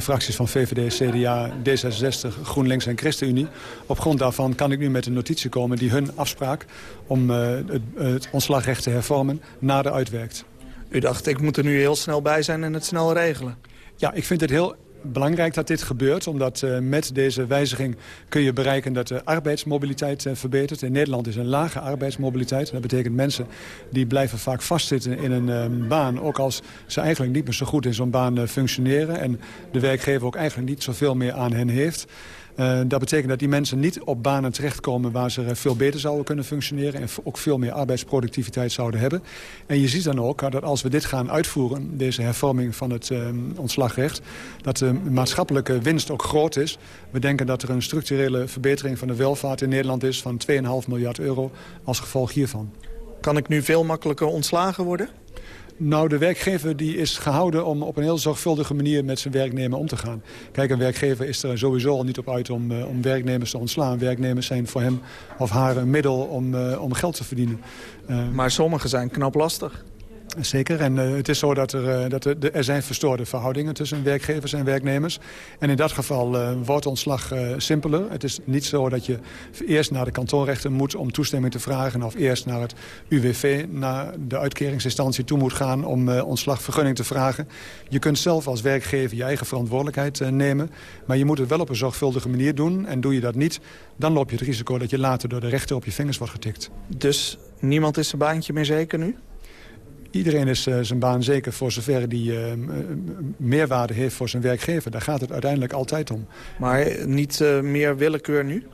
fracties van VVD, CDA, D66, GroenLinks en ChristenUnie. Op grond daarvan kan ik nu met een notitie komen die hun afspraak... om het, het ontslagrecht te hervormen nader uitwerkt. U dacht, ik moet er nu heel snel bij zijn en het snel regelen. Ja, ik vind het heel belangrijk dat dit gebeurt. Omdat uh, met deze wijziging kun je bereiken dat de arbeidsmobiliteit uh, verbetert. In Nederland is een lage arbeidsmobiliteit. Dat betekent mensen die blijven vaak vastzitten in een uh, baan. Ook als ze eigenlijk niet meer zo goed in zo'n baan functioneren. En de werkgever ook eigenlijk niet zoveel meer aan hen heeft. Uh, dat betekent dat die mensen niet op banen terechtkomen... waar ze veel beter zouden kunnen functioneren... en ook veel meer arbeidsproductiviteit zouden hebben. En je ziet dan ook dat als we dit gaan uitvoeren... deze hervorming van het uh, ontslagrecht... dat de maatschappelijke winst ook groot is. We denken dat er een structurele verbetering van de welvaart in Nederland is... van 2,5 miljard euro als gevolg hiervan. Kan ik nu veel makkelijker ontslagen worden? Nou, de werkgever die is gehouden om op een heel zorgvuldige manier met zijn werknemer om te gaan. Kijk, een werkgever is er sowieso al niet op uit om, uh, om werknemers te ontslaan. Werknemers zijn voor hem of haar een middel om, uh, om geld te verdienen. Uh, maar sommige zijn knap lastig. Zeker. En uh, het is zo dat, er, uh, dat er, er zijn verstoorde verhoudingen tussen werkgevers en werknemers. En in dat geval uh, wordt ontslag simpeler. Het is niet zo dat je eerst naar de kantoorrechter moet om toestemming te vragen... of eerst naar het UWV, naar de uitkeringsinstantie toe moet gaan... om ontslagvergunning te vragen. Je kunt zelf als werkgever je eigen verantwoordelijkheid nemen. Maar je moet het wel op een zorgvuldige manier doen. En doe je dat niet, dan loop je het risico dat je later door de rechter op je vingers wordt getikt. Dus niemand is zijn baantje meer zeker nu? Iedereen is uh, zijn baan zeker voor zover die uh, meerwaarde heeft voor zijn werkgever. Daar gaat het uiteindelijk altijd om. Maar niet meer willekeur nu?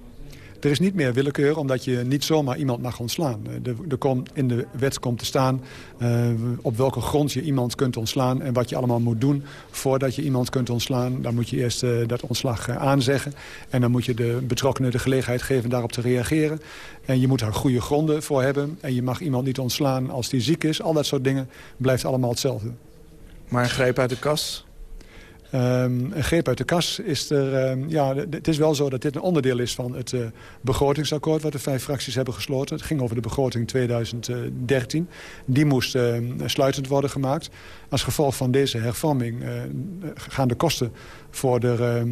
Er is niet meer willekeur, omdat je niet zomaar iemand mag ontslaan. Er, er komt, in de wet komt te staan uh, op welke grond je iemand kunt ontslaan... en wat je allemaal moet doen voordat je iemand kunt ontslaan. Dan moet je eerst uh, dat ontslag aanzeggen. En dan moet je de betrokkenen de gelegenheid geven daarop te reageren. En je moet daar goede gronden voor hebben. En je mag iemand niet ontslaan als die ziek is. Al dat soort dingen blijft allemaal hetzelfde. Maar een greep uit de kas? Um, een greep uit de kas is er... Um, ja, het is wel zo dat dit een onderdeel is van het uh, begrotingsakkoord... wat de vijf fracties hebben gesloten. Het ging over de begroting 2013. Die moest uh, sluitend worden gemaakt. Als gevolg van deze hervorming uh, gaan de kosten voor de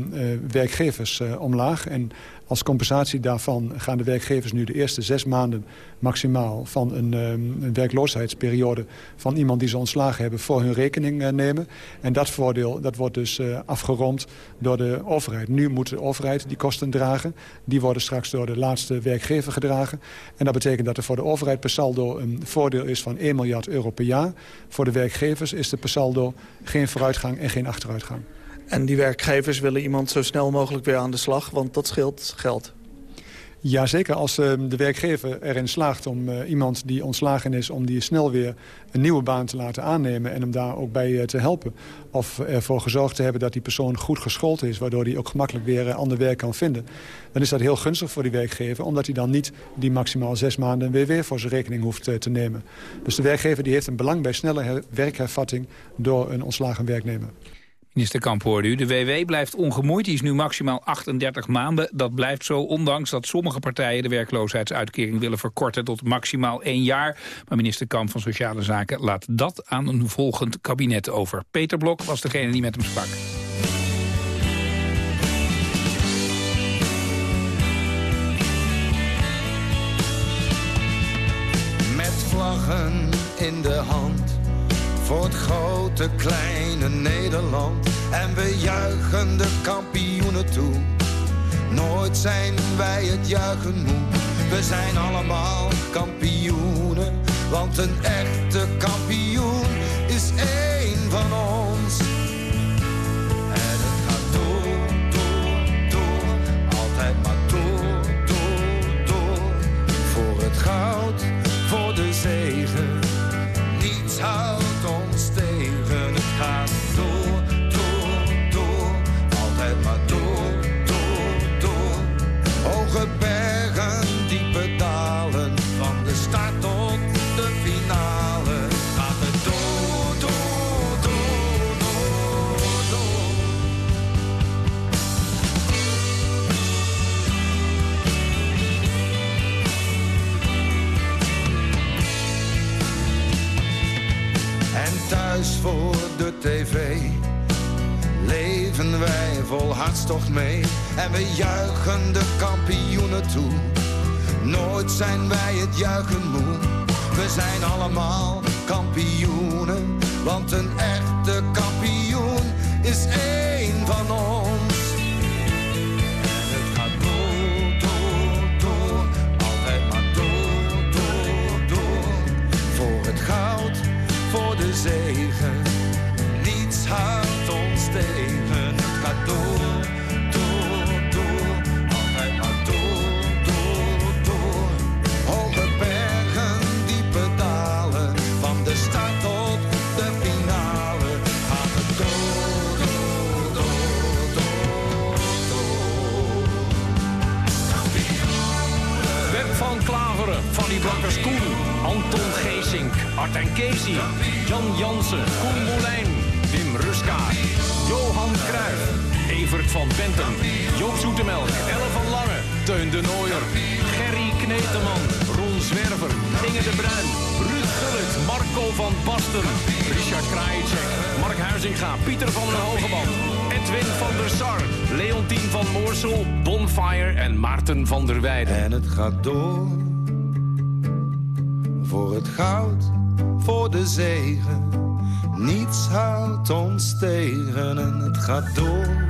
werkgevers omlaag. En als compensatie daarvan gaan de werkgevers nu de eerste zes maanden maximaal van een, een werkloosheidsperiode van iemand die ze ontslagen hebben voor hun rekening uh, nemen. En dat voordeel dat wordt dus uh, afgerond door de overheid. Nu moet de overheid die kosten dragen. Die worden straks door de laatste werkgever gedragen. En dat betekent dat er voor de overheid per saldo een voordeel is van 1 miljard euro per jaar. Voor de werkgevers is er per saldo geen vooruitgang en geen achteruitgang. En die werkgevers willen iemand zo snel mogelijk weer aan de slag, want dat scheelt geld. Ja, zeker als uh, de werkgever erin slaagt om uh, iemand die ontslagen is... om die snel weer een nieuwe baan te laten aannemen en hem daar ook bij uh, te helpen. Of ervoor gezorgd te hebben dat die persoon goed geschoold is... waardoor hij ook gemakkelijk weer ander werk kan vinden. Dan is dat heel gunstig voor die werkgever... omdat hij dan niet die maximaal zes maanden weer weer voor zijn rekening hoeft te nemen. Dus de werkgever die heeft een belang bij snelle werkhervatting... door een ontslagen werknemer. Minister Kamp hoorde u. De WW blijft ongemoeid. Die is nu maximaal 38 maanden. Dat blijft zo, ondanks dat sommige partijen de werkloosheidsuitkering willen verkorten tot maximaal één jaar. Maar minister Kamp van Sociale Zaken laat dat aan een volgend kabinet over. Peter Blok was degene die met hem sprak. Met vlaggen in de hand voor het grote kleine Nederland. En we juichen de kampioenen toe. Nooit zijn wij het juichen moe. We zijn allemaal kampioenen. Want een echte kampioen is één van ons. En het gaat door, door, door. Altijd maar door, door, door. Voor het goud, vol hartstocht mee. En we juichen de kampioenen toe. Nooit zijn wij het juichen moe. We zijn allemaal kampioenen. Want een echte kampioen is één van ons. En het gaat door, door, door. Altijd maar door, door, door. Voor het goud, voor de zegen. Niets houdt ons tegen. Jan Jansen, Koen Molijn, Wim Ruska, Johan Cruijff, Evert van Bentum, Joop Zoetemelk, Elle van Lange, Teun de Nooier, Gerry Kneteman, Ron Zwerver, Inge de Bruin, Ruud Gullit, Marco van Basten, Richard Krajicek, Mark Huizinga, Pieter van den Hogeband, Edwin van der Sar, Leontien van Moorsel, Bonfire en Maarten van der Weijden. En het gaat door. Voor het goud, voor de zegen. Niets houdt ons tegen en het gaat door.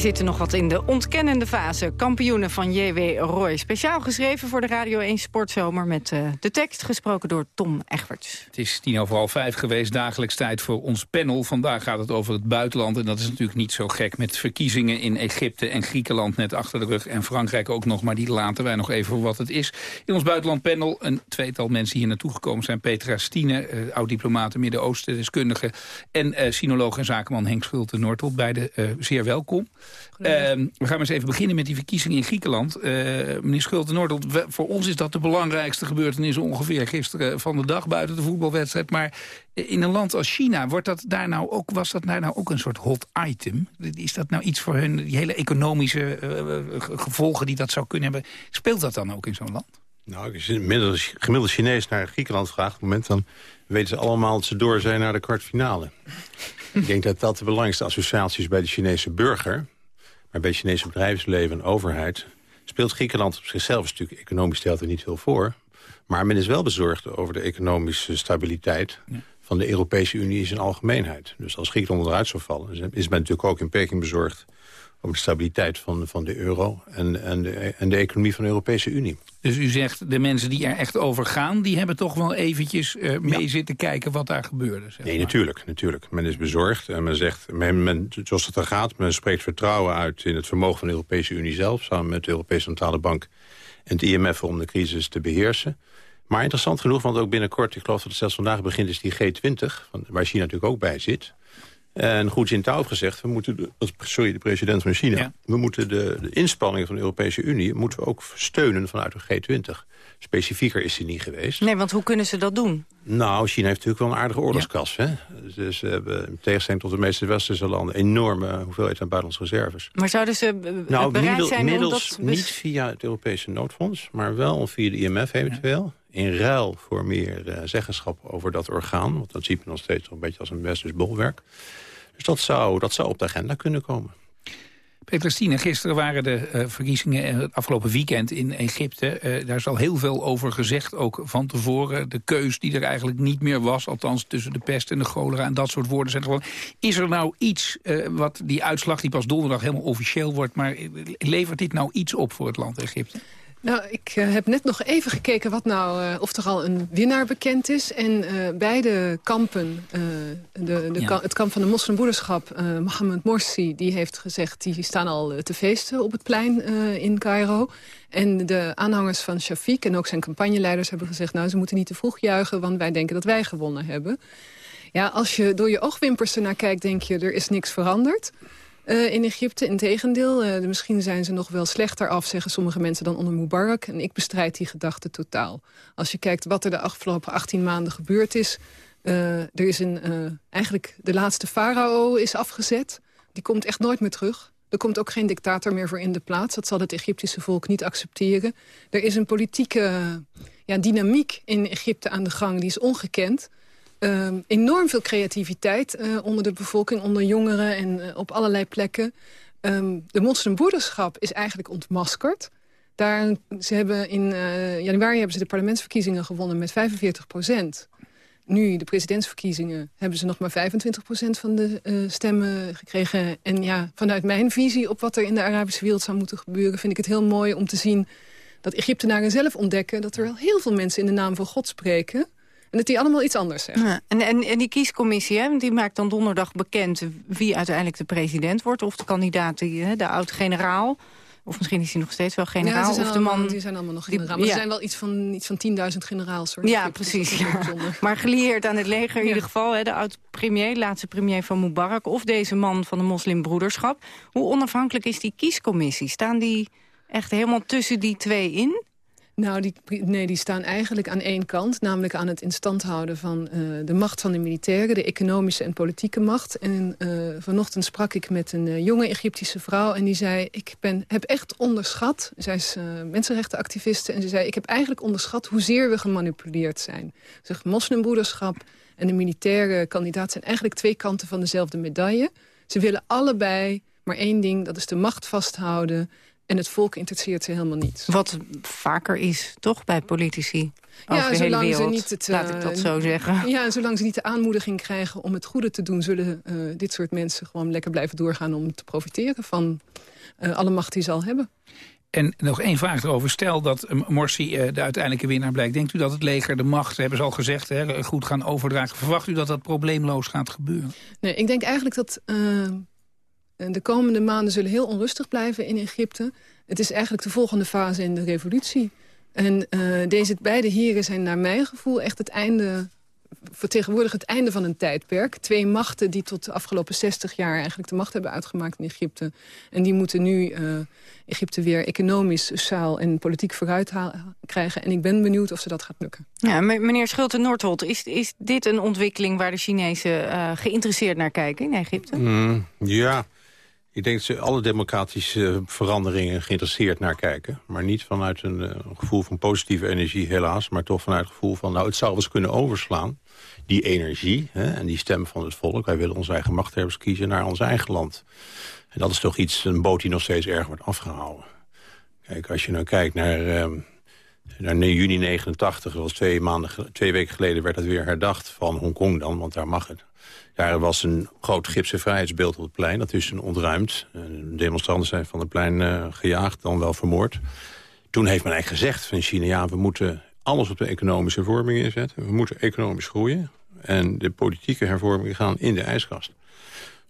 Zitten nog wat in de ontkennende fase. Kampioenen van J.W. Roy. Speciaal geschreven voor de Radio 1 Sportzomer... met uh, de tekst gesproken door Tom Egberts. Het is tien over half vijf geweest, dagelijks tijd voor ons panel. Vandaag gaat het over het buitenland en dat is natuurlijk niet zo gek... met verkiezingen in Egypte en Griekenland net achter de rug... en Frankrijk ook nog, maar die laten wij nog even voor wat het is. In ons buitenland panel een tweetal mensen hier naartoe gekomen zijn. Petra Stine, uh, oud-diplomaat Midden-Oosten deskundige... en uh, sinoloog en zakenman Henk Schulte-Noordel. Beide zeer welkom. Uh, we gaan eens even beginnen met die verkiezingen in Griekenland. Uh, meneer Schulte-Noordel, voor ons is dat de belangrijkste gebeurtenis ongeveer gisteren van de dag buiten de voetbalwedstrijd. Maar in een land als China, wordt dat daar nou ook, was dat daar nou ook een soort hot item? Is dat nou iets voor hun, die hele economische uh, gevolgen die dat zou kunnen hebben? Speelt dat dan ook in zo'n land? Nou, als je gemiddelde Chinees naar Griekenland vraagt... op het moment dan weten ze allemaal dat ze door zijn naar de kwartfinale. Ik denk dat dat de belangrijkste associatie is bij de Chinese burger. Maar bij het Chinese bedrijfsleven en overheid... speelt Griekenland op zichzelf stuk economisch stelt er niet veel voor. Maar men is wel bezorgd over de economische stabiliteit... van de Europese Unie in zijn algemeenheid. Dus als Griekenland eruit zou vallen... is men natuurlijk ook in Peking bezorgd over de stabiliteit van, van de euro en, en, de, en de economie van de Europese Unie. Dus u zegt, de mensen die er echt over gaan... die hebben toch wel eventjes uh, mee ja. zitten kijken wat daar gebeurde? Zeg nee, maar. natuurlijk, natuurlijk. Men is bezorgd en men zegt, men, men, zoals het er gaat... men spreekt vertrouwen uit in het vermogen van de Europese Unie zelf... samen met de Europese Centrale Bank en het IMF om de crisis te beheersen. Maar interessant genoeg, want ook binnenkort... ik geloof dat het zelfs vandaag begint, is die G20... Van, waar China natuurlijk ook bij zit... En goed in touw gezegd, we moeten de, sorry, de president van China... Ja. we moeten de, de, inspanningen van de Europese Unie moeten we ook steunen vanuit de G20. Specifieker is die niet geweest. Nee, want hoe kunnen ze dat doen? Nou, China heeft natuurlijk wel een aardige oorlogskas. Ja. Hè? Dus ze hebben in tegenstelling tot de meeste westerse landen... enorme hoeveelheid aan buitenlandse reserves. Maar zouden ze nou, bereid middel, zijn middels, om dat... Niet via het Europese noodfonds, maar wel via de IMF eventueel. Ja. In ruil voor meer uh, zeggenschap over dat orgaan. Want dat ziet men nog steeds nog een beetje als een westers bolwerk. Dus dat zou, dat zou op de agenda kunnen komen. Peter Stine, gisteren waren de uh, verkiezingen het afgelopen weekend in Egypte. Uh, daar is al heel veel over gezegd, ook van tevoren. De keus die er eigenlijk niet meer was, althans tussen de pest en de cholera... en dat soort woorden. Is er nou iets, uh, wat die uitslag die pas donderdag helemaal officieel wordt... maar levert dit nou iets op voor het land Egypte? Nou, ik uh, heb net nog even gekeken wat nou, uh, of er al een winnaar bekend is. En uh, beide kampen, de, de Ja. ka- het kamp van de moslimbroederschap, Mohammed Morsi... die heeft gezegd, die staan al te feesten op het plein in Cairo. En de aanhangers van Shafiq en ook zijn campagneleiders hebben gezegd... nou, ze moeten niet te vroeg juichen, want wij denken dat wij gewonnen hebben. Ja, als je door je oogwimpers ernaar kijkt, denk je, er is niks veranderd. Uh, in Egypte. Integendeel, uh, misschien zijn ze nog wel slechter af, zeggen sommige mensen, dan onder Mubarak. En ik bestrijd die gedachte totaal. Als je kijkt wat er de afgelopen 18 maanden gebeurd is. Uh, er is een, eigenlijk de laatste farao is afgezet. Die komt echt nooit meer terug. Er komt ook geen dictator meer voor in de plaats. Dat zal het Egyptische volk niet accepteren. Er is een politieke ja, dynamiek in Egypte aan de gang. Die is ongekend. Uh, enorm veel creativiteit uh, onder de bevolking, onder jongeren en uh, op allerlei plekken. Um, de moslimbroederschap is eigenlijk ontmaskerd. Daar, ze hebben in uh, januari hebben ze de parlementsverkiezingen gewonnen met 45 procent. Nu, de presidentsverkiezingen, hebben ze nog maar 25 procent van de stemmen gekregen. En ja, vanuit mijn visie op wat er in de Arabische wereld zou moeten gebeuren... vind ik het heel mooi om te zien dat Egyptenaren zelf ontdekken... dat er wel heel veel mensen in de naam van God spreken... En dat die allemaal iets anders zeggen. Ja, en, en, en die kiescommissie, hè, die maakt dan donderdag bekend... wie uiteindelijk de president wordt. Of de kandidaat, die, de oud-generaal. Of misschien is hij nog steeds wel generaal. Ja, of de allemaal, man... die zijn allemaal nog generaal. Maar ja. er zijn wel iets van, iets van 10.000 generaals. Hoor. Ja, precies. maar gelieerd aan het leger in Ja. ieder geval. Hè, de oud-premier, laatste premier van Mubarak... of deze man van de moslimbroederschap. Hoe onafhankelijk is die kiescommissie? Staan die echt helemaal tussen die twee in? Nou, die, nee, die staan eigenlijk aan één kant. Namelijk aan het instand houden van uh, de macht van de militairen. De economische en politieke macht. En uh, vanochtend sprak ik met een uh, jonge Egyptische vrouw. En die zei, ik ben, heb echt onderschat. Zij is mensenrechtenactiviste. En ze zei, ik heb eigenlijk onderschat hoezeer we gemanipuleerd zijn. Zeg, moslimbroederschap en de militaire kandidaat... zijn eigenlijk twee kanten van dezelfde medaille. Ze willen allebei maar één ding, dat is de macht vasthouden En het volk interesseert ze helemaal niet. Wat vaker is, toch, bij politici? Over Ja, de hele zolang ze wereld, niet het, laat eh, ik dat zo zeggen. Ja, en zolang ze niet de aanmoediging krijgen om het goede te doen... zullen eh, dit soort mensen gewoon lekker blijven doorgaan... om te profiteren van eh, alle macht die ze al hebben. En nog één vraag erover. Stel dat eh, Morsi eh, de uiteindelijke winnaar blijkt. Denkt u dat het leger de macht, hebben ze al gezegd, hè, goed gaan overdragen? Verwacht u dat dat probleemloos gaat gebeuren? Nee, ik denk eigenlijk dat eh, de komende maanden zullen heel onrustig blijven in Egypte. Het is eigenlijk de volgende fase in de revolutie. En eh, deze beide heren zijn naar mijn gevoel echt het einde vertegenwoordigen het einde van een tijdperk. Twee machten die tot de afgelopen 60 jaar eigenlijk de macht hebben uitgemaakt in Egypte. En die moeten nu eh, Egypte weer economisch, sociaal en politiek vooruit krijgen. En ik ben benieuwd of ze dat gaat lukken. Ja, me- meneer Schulte-Noordholt, is, is dit een ontwikkeling... waar de Chinezen eh, geïnteresseerd naar kijken in Egypte? Mm, ja, ik denk dat ze alle democratische veranderingen geïnteresseerd naar kijken. Maar niet vanuit een eh, gevoel van positieve energie helaas. Maar toch vanuit het gevoel van, nou het zou wel eens kunnen overslaan. Die energie hè, en die stem van het volk. Wij willen onze eigen machthebbers kiezen naar ons eigen land. En dat is toch iets, een boot die nog steeds erg wordt afgehouden. Kijk, als je nou kijkt naar, ehm, naar juni 89, dat was twee, maanden, twee weken geleden... werd het weer herdacht van Hongkong dan, want daar mag het. Daar was een groot gipsen vrijheidsbeeld op het plein. Dat is een ontruimd. Eh, De demonstranten zijn van het plein eh, gejaagd, dan wel vermoord. Toen heeft men eigenlijk gezegd van China... ja, we moeten alles op de economische hervormingen inzetten. We moeten economisch groeien. En de politieke hervormingen gaan in de ijskast.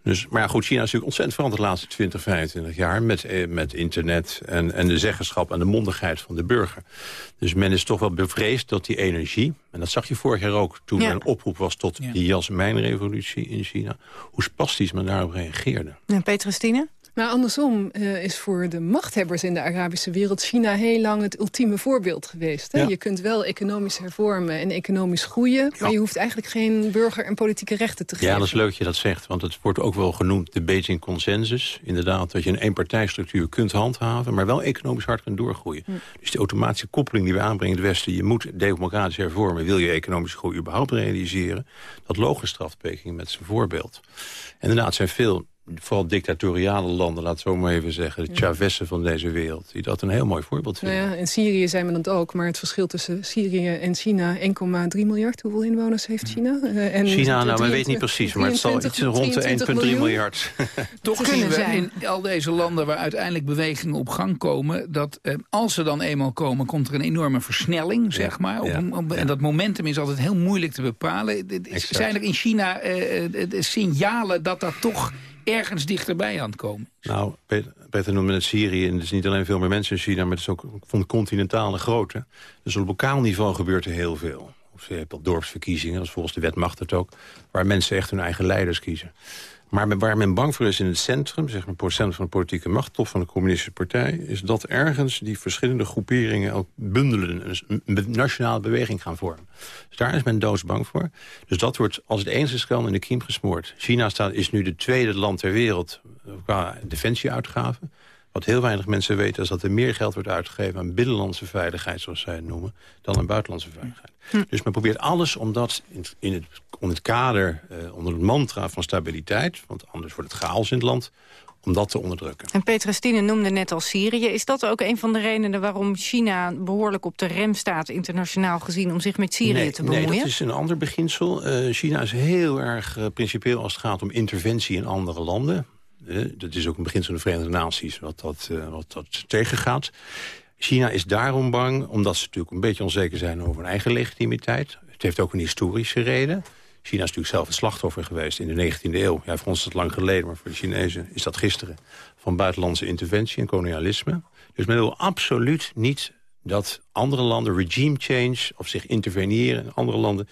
Dus, maar ja, goed, China is natuurlijk ontzettend veranderd de laatste 20, 25 jaar... met, eh, met internet en, en de zeggenschap en de mondigheid van de burger. Dus men is toch wel bevreesd dat die energie... en dat zag je vorig jaar ook toen Ja. er een oproep was... tot die Jasmijnrevolutie in China... hoe spastisch men daarop reageerde. En Petrus Stine? Maar andersom eh, is voor de machthebbers in de Arabische wereld... China heel lang het ultieme voorbeeld geweest. Hè? Ja. Je kunt wel economisch hervormen en economisch groeien... maar je hoeft eigenlijk geen burger- en politieke rechten te geven. Ja, dat is leuk dat je dat zegt, want het wordt ook wel genoemd de Beijing Consensus. Inderdaad, dat je een eenpartijstructuur kunt handhaven... maar wel economisch hard kunt doorgroeien. Dus die automatische koppeling die we aanbrengen in het Westen... je moet democratisch hervormen, wil je economische groei überhaupt realiseren... dat logisch Peking met zijn voorbeeld. En inderdaad zijn veel vooral dictatoriale landen, laat het zo maar even zeggen... de Chavessen van deze wereld, die dat een heel mooi voorbeeld Nou vinden. ja, in Syrië zijn we dat ook, maar het verschil tussen Syrië en China... 1,3 miljard, hoeveel inwoners heeft China? Eh, en China, nou, men 23 weet niet precies, maar het zal iets 23 rond de 1,3 miljoen. miljard. Toch Kunnen zien we zijn. in al deze landen waar uiteindelijk bewegingen op gang komen... dat eh, als ze dan eenmaal komen, komt er een enorme versnelling, zeg maar. Op, ja, een- op- En dat momentum is altijd heel moeilijk te bepalen. Exact. Zijn er in China eh, eh, de signalen dat dat toch ergens dichterbij aan het komen? Nou, Peter, Peter noemde het Syrië. En er is niet alleen veel meer mensen in China... maar het is ook van continentale grootte. Dus op lokaal niveau gebeurt er heel veel. Of je hebt al dorpsverkiezingen, dat volgens de wet mag het ook... waar mensen echt hun eigen leiders kiezen. Maar waar men bang voor is in het centrum, zeg maar, het centrum van de politieke macht, top van de communistische partij, is dat ergens die verschillende groeperingen ook bundelen, een nationale beweging gaan vormen. Dus daar is men doodsbang voor. Dus dat wordt als het eens is in de kiem gesmoord. China staat, is nu de tweede land ter wereld qua defensieuitgaven. Wat heel weinig mensen weten is dat er meer geld wordt uitgegeven aan binnenlandse veiligheid, zoals zij het noemen, dan aan buitenlandse veiligheid. Dus men probeert alles om dat in, in het, het kader, eh, onder het mantra van stabiliteit, want anders wordt het chaos in het land, om dat te onderdrukken. En Petra Stine noemde net al Syrië. Is dat ook een van de redenen waarom China behoorlijk op de rem staat... internationaal gezien om zich met Syrië nee, te bemoeien? Nee, dat is een ander beginsel. Eh, China is heel erg eh, principieel als het gaat om interventie in andere landen. Dat is ook een beginsel van de Verenigde Naties wat dat, eh, wat dat tegengaat. China is daarom bang, omdat ze natuurlijk een beetje onzeker zijn over hun eigen legitimiteit. Het heeft ook een historische reden. China is natuurlijk zelf het slachtoffer geweest in de 19e eeuw. Ja, voor ons is dat lang geleden, maar voor de Chinezen is dat gisteren. Van buitenlandse interventie en kolonialisme. Dus men wil absoluut niet dat andere landen regime change... of zich interveneren in andere landen.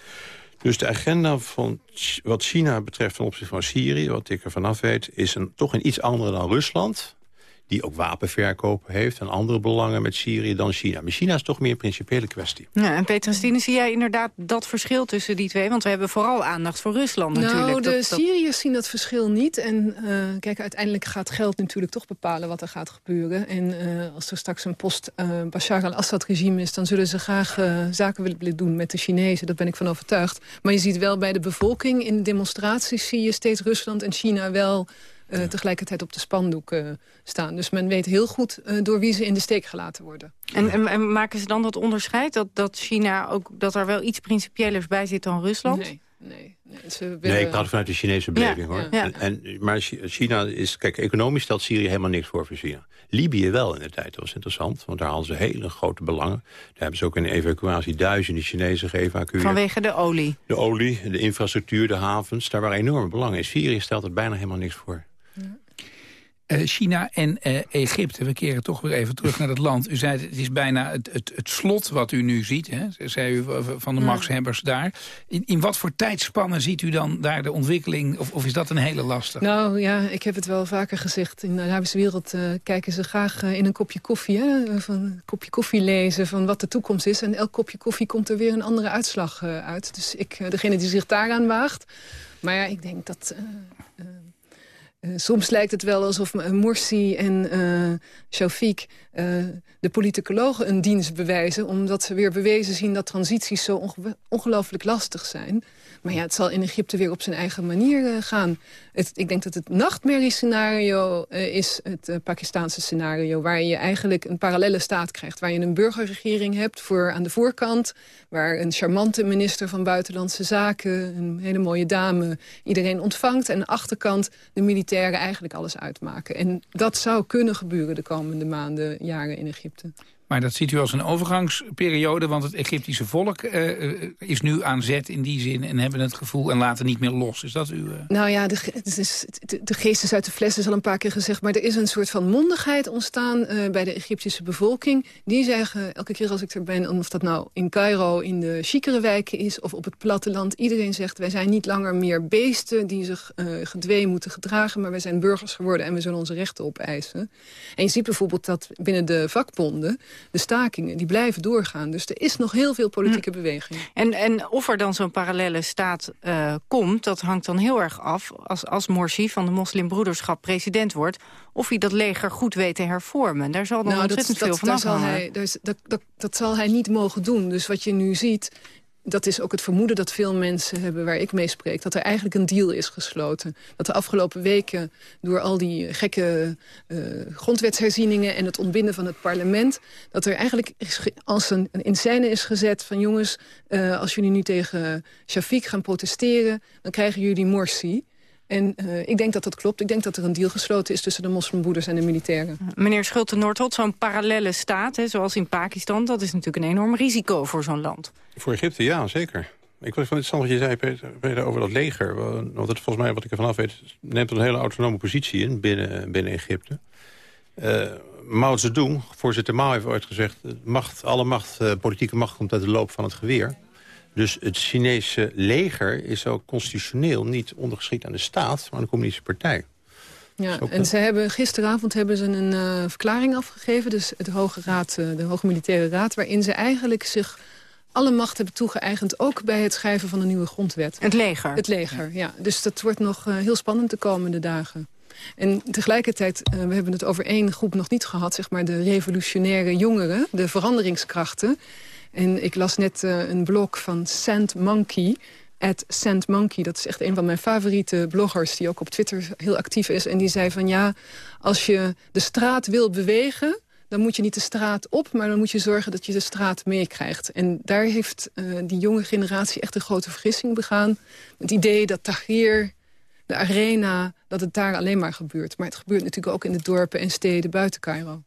Dus de agenda van wat China betreft ten opzichte van Syrië... wat ik er vanaf weet, is een, toch een iets andere dan Rusland die ook wapenverkoop heeft en andere belangen met Syrië dan China. Maar China is toch meer een principiële kwestie. Ja, en Petra Stine, zie jij inderdaad dat verschil tussen die twee? Want we hebben vooral aandacht voor Rusland natuurlijk. Nou, de Dat- dat- Syriërs zien dat verschil niet. En eh, kijk, uiteindelijk gaat geld natuurlijk toch bepalen wat er gaat gebeuren. En eh, als er straks een post-Bashar al-Assad-regime is... dan zullen ze graag eh, zaken willen doen met de Chinezen. Daar ben ik van overtuigd. Maar je ziet wel bij de bevolking in demonstraties... zie je steeds Rusland en China wel eh, tegelijkertijd op de spandoek uh, staan. Dus men weet heel goed uh, door wie ze in de steek gelaten worden. En, en, en, maken ze dan dat onderscheid? Dat, dat China ook dat er wel iets principiëlers bij zit dan Rusland? Nee. Nee, nee, ze willen... nee, ik praat vanuit de Chinese beleving, Ja, hoor. ja. En, en, maar China is... Kijk, economisch stelt Syrië helemaal niks voor voor China. Libië wel in de tijd, dat was interessant. Want daar hadden ze hele grote belangen. Daar hebben ze ook in de evacuatie duizenden Chinezen geëvacueerd. Vanwege de olie. De olie, de infrastructuur, de havens. Daar waren enorme belangen. In Syrië stelt het bijna helemaal niks voor. Eh, China en eh, Egypte, we keren toch weer even terug naar dat land. U zei het is bijna het, het, het slot wat u nu ziet, hè, zei u van de Ja. machtshebbers daar. In, in wat voor tijdspannen ziet u dan daar de ontwikkeling, of, of is dat een hele lastige? Nou ja, ik heb het wel vaker gezegd. In de Arabische wereld eh, kijken ze graag in een kopje koffie. Hè? Van een kopje koffie lezen van wat de toekomst is. En elk kopje koffie komt er weer een andere uitslag uit. Dus ik, degene die zich daaraan waagt. Maar ja, ik denk dat... soms lijkt het wel alsof eh, Morsi en eh Shafiq eh, de politicologen een dienst bewijzen... omdat ze weer bewezen zien dat transities zo onge- ongelooflijk lastig zijn. Maar ja, het zal in Egypte weer op zijn eigen manier eh, gaan. Het, ik denk dat het nachtmerriescenario eh, is het eh, Pakistaanse scenario... waar je eigenlijk een parallelle staat krijgt. Waar je een burgerregering hebt voor aan de voorkant... waar een charmante minister van Buitenlandse Zaken... een hele mooie dame iedereen ontvangt... en aan de achterkant de militairen eigenlijk alles uitmaken. En dat zou kunnen gebeuren de komende maanden, jaren in Egypte. Maar dat ziet u als een overgangsperiode, want het Egyptische volk eh, eh, is nu aan zet in die zin... en hebben het gevoel en laten niet meer los. Is dat uw... eh, Nou ja, de, de, de geest is uit de fles, is al een paar keer gezegd... maar er is een soort van mondigheid ontstaan bij de Egyptische bevolking. Die zeggen, elke keer als ik er ben, of dat nou in Cairo... in de chicere wijken is of op het platteland... iedereen zegt, wij zijn niet langer meer beesten... die zich gedwee moeten gedragen... maar wij zijn burgers geworden en we zullen onze rechten opeisen. En je ziet bijvoorbeeld dat binnen de vakbonden... de stakingen, die blijven doorgaan. Dus er is nog heel veel politieke beweging. En, en of er dan zo'n parallelle staat eh, komt, dat hangt dan heel erg af... als, als Morsi van de moslimbroederschap president wordt... of hij dat leger goed weet te hervormen. Daar zal dan Nou, ontzettend veel van zal afhangen. hij, daar is- dat, dat, dat zal hij niet mogen doen. Dus wat je nu ziet, dat is ook het vermoeden dat veel mensen hebben... waar ik mee spreek, dat er eigenlijk een deal is gesloten. Dat de afgelopen weken door al die gekke eh, grondwetsherzieningen... en het ontbinden van het parlement... dat er eigenlijk als een, een in scène is gezet van... jongens, eh, als jullie nu tegen Shafiq gaan protesteren... dan krijgen jullie Morsi... En eh, ik denk dat dat klopt. Ik denk dat er een deal gesloten is tussen de moslimbroeders en de militairen. Meneer Schulte-Noordholt, zo'n parallelle staat, hè, zoals in Pakistan... dat is natuurlijk een enorm risico voor zo'n land. Voor Egypte, ja, zeker. Ik was van interessant wat je zei, Peter, Peter, over dat leger. Want het, volgens mij, wat ik ervan af weet, neemt een hele autonome positie in binnen, binnen Egypte. Eh Mao Zedong, voorzitter Mao, heeft ooit gezegd... Macht, alle macht, eh, politieke macht komt uit de loop van het geweer. Dus het Chinese leger is ook constitutioneel niet ondergeschikt aan de staat... maar aan de communistische partij. Ja, en ze hebben, gisteravond hebben ze een eh, verklaring afgegeven. Dus het Hoge Raad, eh, de Hoge Militaire Raad... waarin ze eigenlijk zich alle macht hebben toegeëigend... ook bij het schrijven van een nieuwe grondwet. Het leger? Het leger, ja. Dus dat wordt nog eh, heel spannend de komende dagen. En tegelijkertijd, we hebben het over één groep nog niet gehad... zeg maar de revolutionaire jongeren, de veranderingskrachten. En ik las net eh, een blog van Sand Monkey... At Sand Monkey, dat is echt een van mijn favoriete bloggers... die ook op Twitter heel actief is. En die zei van ja, als je de straat wil bewegen... dan moet je niet de straat op, maar dan moet je zorgen dat je de straat meekrijgt. En daar heeft eh, die jonge generatie echt een grote vergissing begaan. Het idee dat Tahrir, de arena, dat het daar alleen maar gebeurt. Maar het gebeurt natuurlijk ook in de dorpen en steden buiten Cairo.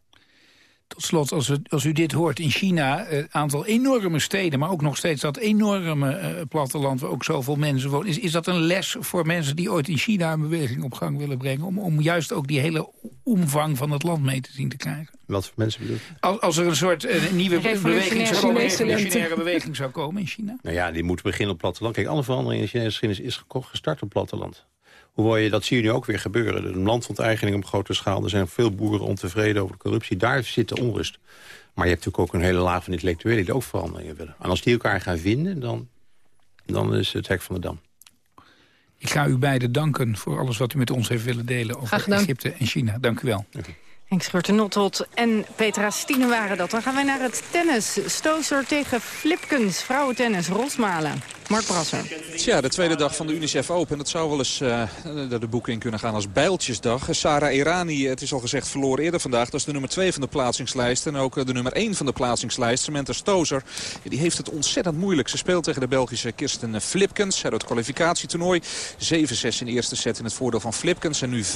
Tot slot, als, u- als u dit hoort, in China een aantal enorme steden... maar ook nog steeds dat enorme eh, platteland waar ook zoveel mensen wonen... Is, is dat een les voor mensen die ooit in China een beweging op gang willen brengen... om, om juist ook die hele omvang van het land mee te zien te krijgen? Wat voor mensen bedoel je? Als, als er een soort eh, nieuwe Revolutionaire beweging zou komen, revolutionaire beweging zou komen in China? Nou ja, die moeten beginnen op platteland. Kijk, alle veranderingen in de Chinese geschiedenis is gestart op platteland. Hoe wil je, dat zie je nu ook weer gebeuren. Een landonteigening op grote schaal. Er zijn veel boeren ontevreden over de corruptie. Daar zit de onrust. Maar je hebt natuurlijk ook een hele laag van intellectuelen... die ook veranderingen willen. En als die elkaar gaan vinden, dan, dan is het hek van de dam. Ik ga u beiden danken voor alles wat u met ons heeft willen delen over. Egypte en China. Dank u wel. Henk Schurter-Nottot en Petra Stine waren dat. Dan gaan wij naar het tennis. Stozer tegen Flipkens, vrouwentennis, Rosmalen. Mark Brasser. Tja, de tweede dag van de UNICEF Open. Dat zou wel eens uh, de boeken in kunnen gaan als bijltjesdag. Sarah Irani, het is al gezegd, verloor eerder vandaag. Dat is de nummer 2 van de plaatsingslijst. En ook de nummer 1 van de plaatsingslijst, Samantha Stozer. Die heeft het ontzettend moeilijk. Ze speelt tegen de Belgische Kirsten Flipkens. Uit het kwalificatietoernooi. 7-6 in de eerste set in het voordeel van Flipkens. En nu 5-3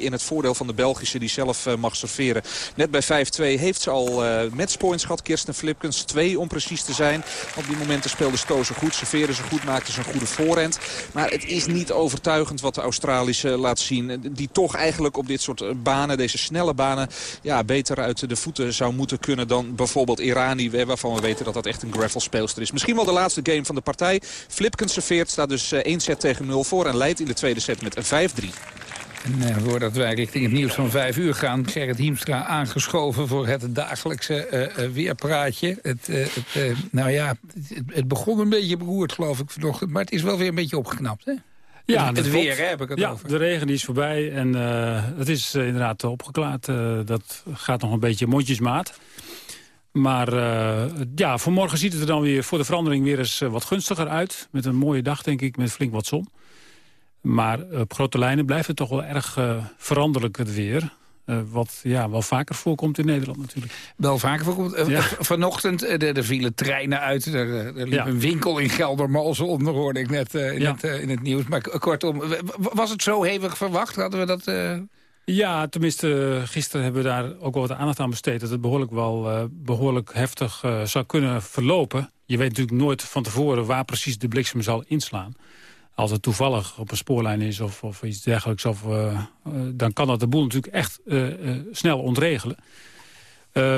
in het voordeel van de Belgische die zelf mag serveren. Net bij 5-2 heeft ze al uh, matchpoints gehad. Kirsten Flipkens, twee om precies te zijn. Op die momenten speelde Stozer goed. Ze goed, maakte ze een goede voorhand. Maar het is niet overtuigend wat de Australische laat zien. Die toch eigenlijk op dit soort banen, deze snelle banen... Ja, beter uit de voeten zou moeten kunnen dan bijvoorbeeld Irani... waarvan we weten dat dat echt een gravel-speelster is. Misschien wel de laatste game van de partij. Flipkens serveert, staat dus 1 set tegen 0 voor... en leidt in de tweede set met een 5-3. En uh, voordat wij richting het nieuws van vijf uur gaan... Gerrit Hiemstra aangeschoven voor het dagelijkse uh, uh, weerpraatje. Het, het nou ja, het, het, begon een beetje beroerd, geloof ik, vanochtend. Maar het is wel weer een beetje opgeknapt, hè? Ja, het, het weer hè, heb ik het ja, over. de regen die is voorbij en het is inderdaad opgeklaard. dat gaat nog een beetje mondjesmaat. Maar ja, vanmorgen ziet het er dan weer voor de verandering weer eens wat gunstiger uit. Met een mooie dag, denk ik, met flink wat zon. Maar op grote lijnen blijft het toch wel erg uh, veranderlijk het weer. Uh, wat ja, wel vaker voorkomt in Nederland natuurlijk. Wel vaker voorkomt. Uh, ja. Vanochtend er, er vielen treinen uit. Er, er liep ja. een winkel in Geldermalsen onder, hoorde ik net in, ja. het, in het nieuws. Maar kortom, was het zo hevig verwacht? Hadden we dat... Ja, tenminste, gisteren hebben we daar ook wel wat aandacht aan besteed... dat het behoorlijk wel behoorlijk heftig zou kunnen verlopen. Je weet natuurlijk nooit van tevoren waar precies de bliksem zal inslaan als het toevallig op een spoorlijn is of, of iets dergelijks... Of, uh, uh, dan kan dat de boel natuurlijk echt uh, snel ontregelen.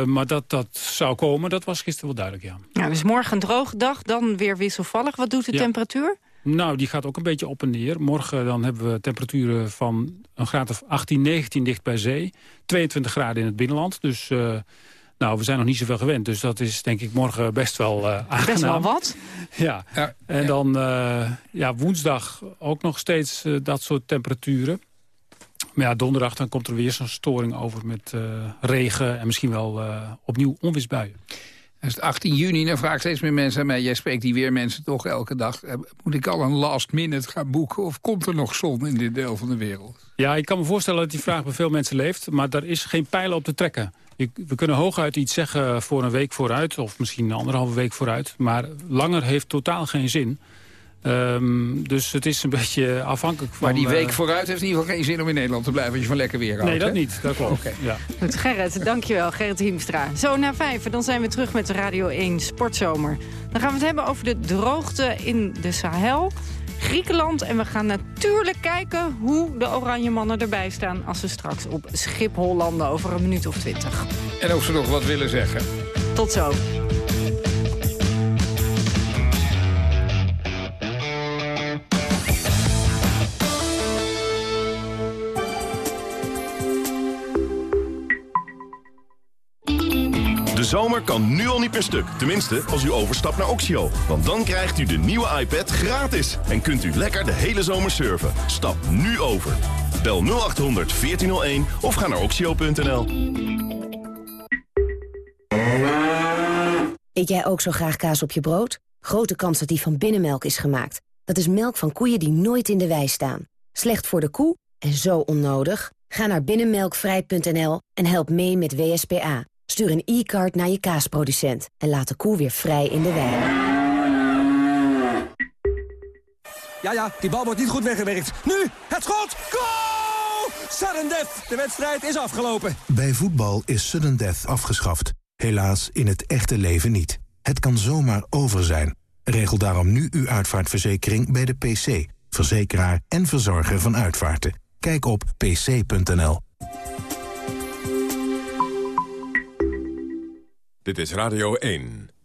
maar dat dat zou komen, dat was gisteren wel duidelijk, ja. ja dus morgen een droge dag, dan weer wisselvallig. Wat doet de ja. temperatuur? Nou, die gaat ook een beetje op en neer. Morgen dan hebben we temperaturen van een graad of 18, 19 dicht bij zee. 22 graden in het binnenland, dus... Nou, we zijn nog niet zoveel gewend, dus dat is denk ik morgen best wel uh, aangenaam. Best wel wat? Ja, ja en ja. dan uh, ja, woensdag ook nog steeds uh, dat soort temperaturen. Maar ja, donderdag dan komt er weer zo'n storing over met regen en misschien wel opnieuw onweersbuien. Het is 18 juni, dan vragen steeds meer mensen aan mij... jij spreekt die weer mensen toch elke dag. Moet ik al een last minute gaan boeken of komt er nog zon in dit deel van de wereld? Ja, ik kan me voorstellen dat die vraag bij veel mensen leeft... maar daar is geen pijlen op te trekken. We kunnen hooguit iets zeggen voor een week vooruit... of misschien een anderhalve week vooruit. Maar langer heeft totaal geen zin. Um, dus het is een beetje afhankelijk van... Maar die week uh, vooruit heeft in ieder geval geen zin om in Nederland te blijven... als je van lekker weer houdt, Nee, dat hè? niet. Dat klopt. Okay. Ja. Goed, Gerrit, dankjewel. Gerrit Hiemstra. Zo, na vijf, dan zijn we terug met de Radio 1 Sportzomer. Dan gaan we het hebben over de droogte in de Sahel... Griekenland. En we gaan natuurlijk kijken hoe de Oranje Mannen erbij staan... als ze straks op Schiphol landen over een minuut of twintig. En of ze nog wat willen zeggen. Tot zo. Zomer kan nu al niet meer stuk. Tenminste, als u overstapt naar Oxio. Want dan krijgt u de nieuwe iPad gratis. En kunt u lekker de hele zomer surfen. Stap nu over. Bel 0800 1401 of ga naar oxio.nl. Eet jij ook zo graag kaas op je brood? Grote kans dat die van binnenmelk is gemaakt. Dat is melk van koeien die nooit in de wei staan. Slecht voor de koe en zo onnodig? Ga naar binnenmelkvrij.nl en help mee met WSPA. Stuur een e-card naar je kaasproducent en laat de koe weer vrij in de wei. Ja, ja, die bal wordt niet goed weggewerkt. Nu, het schot! Goal! Sudden death! De wedstrijd is afgelopen. Bij voetbal is sudden death afgeschaft. Helaas in het echte leven niet. Het kan zomaar over zijn. Regel daarom nu uw uitvaartverzekering bij de PC. Verzekeraar en verzorger van uitvaarten. Kijk op pc.nl. Dit is Radio 1.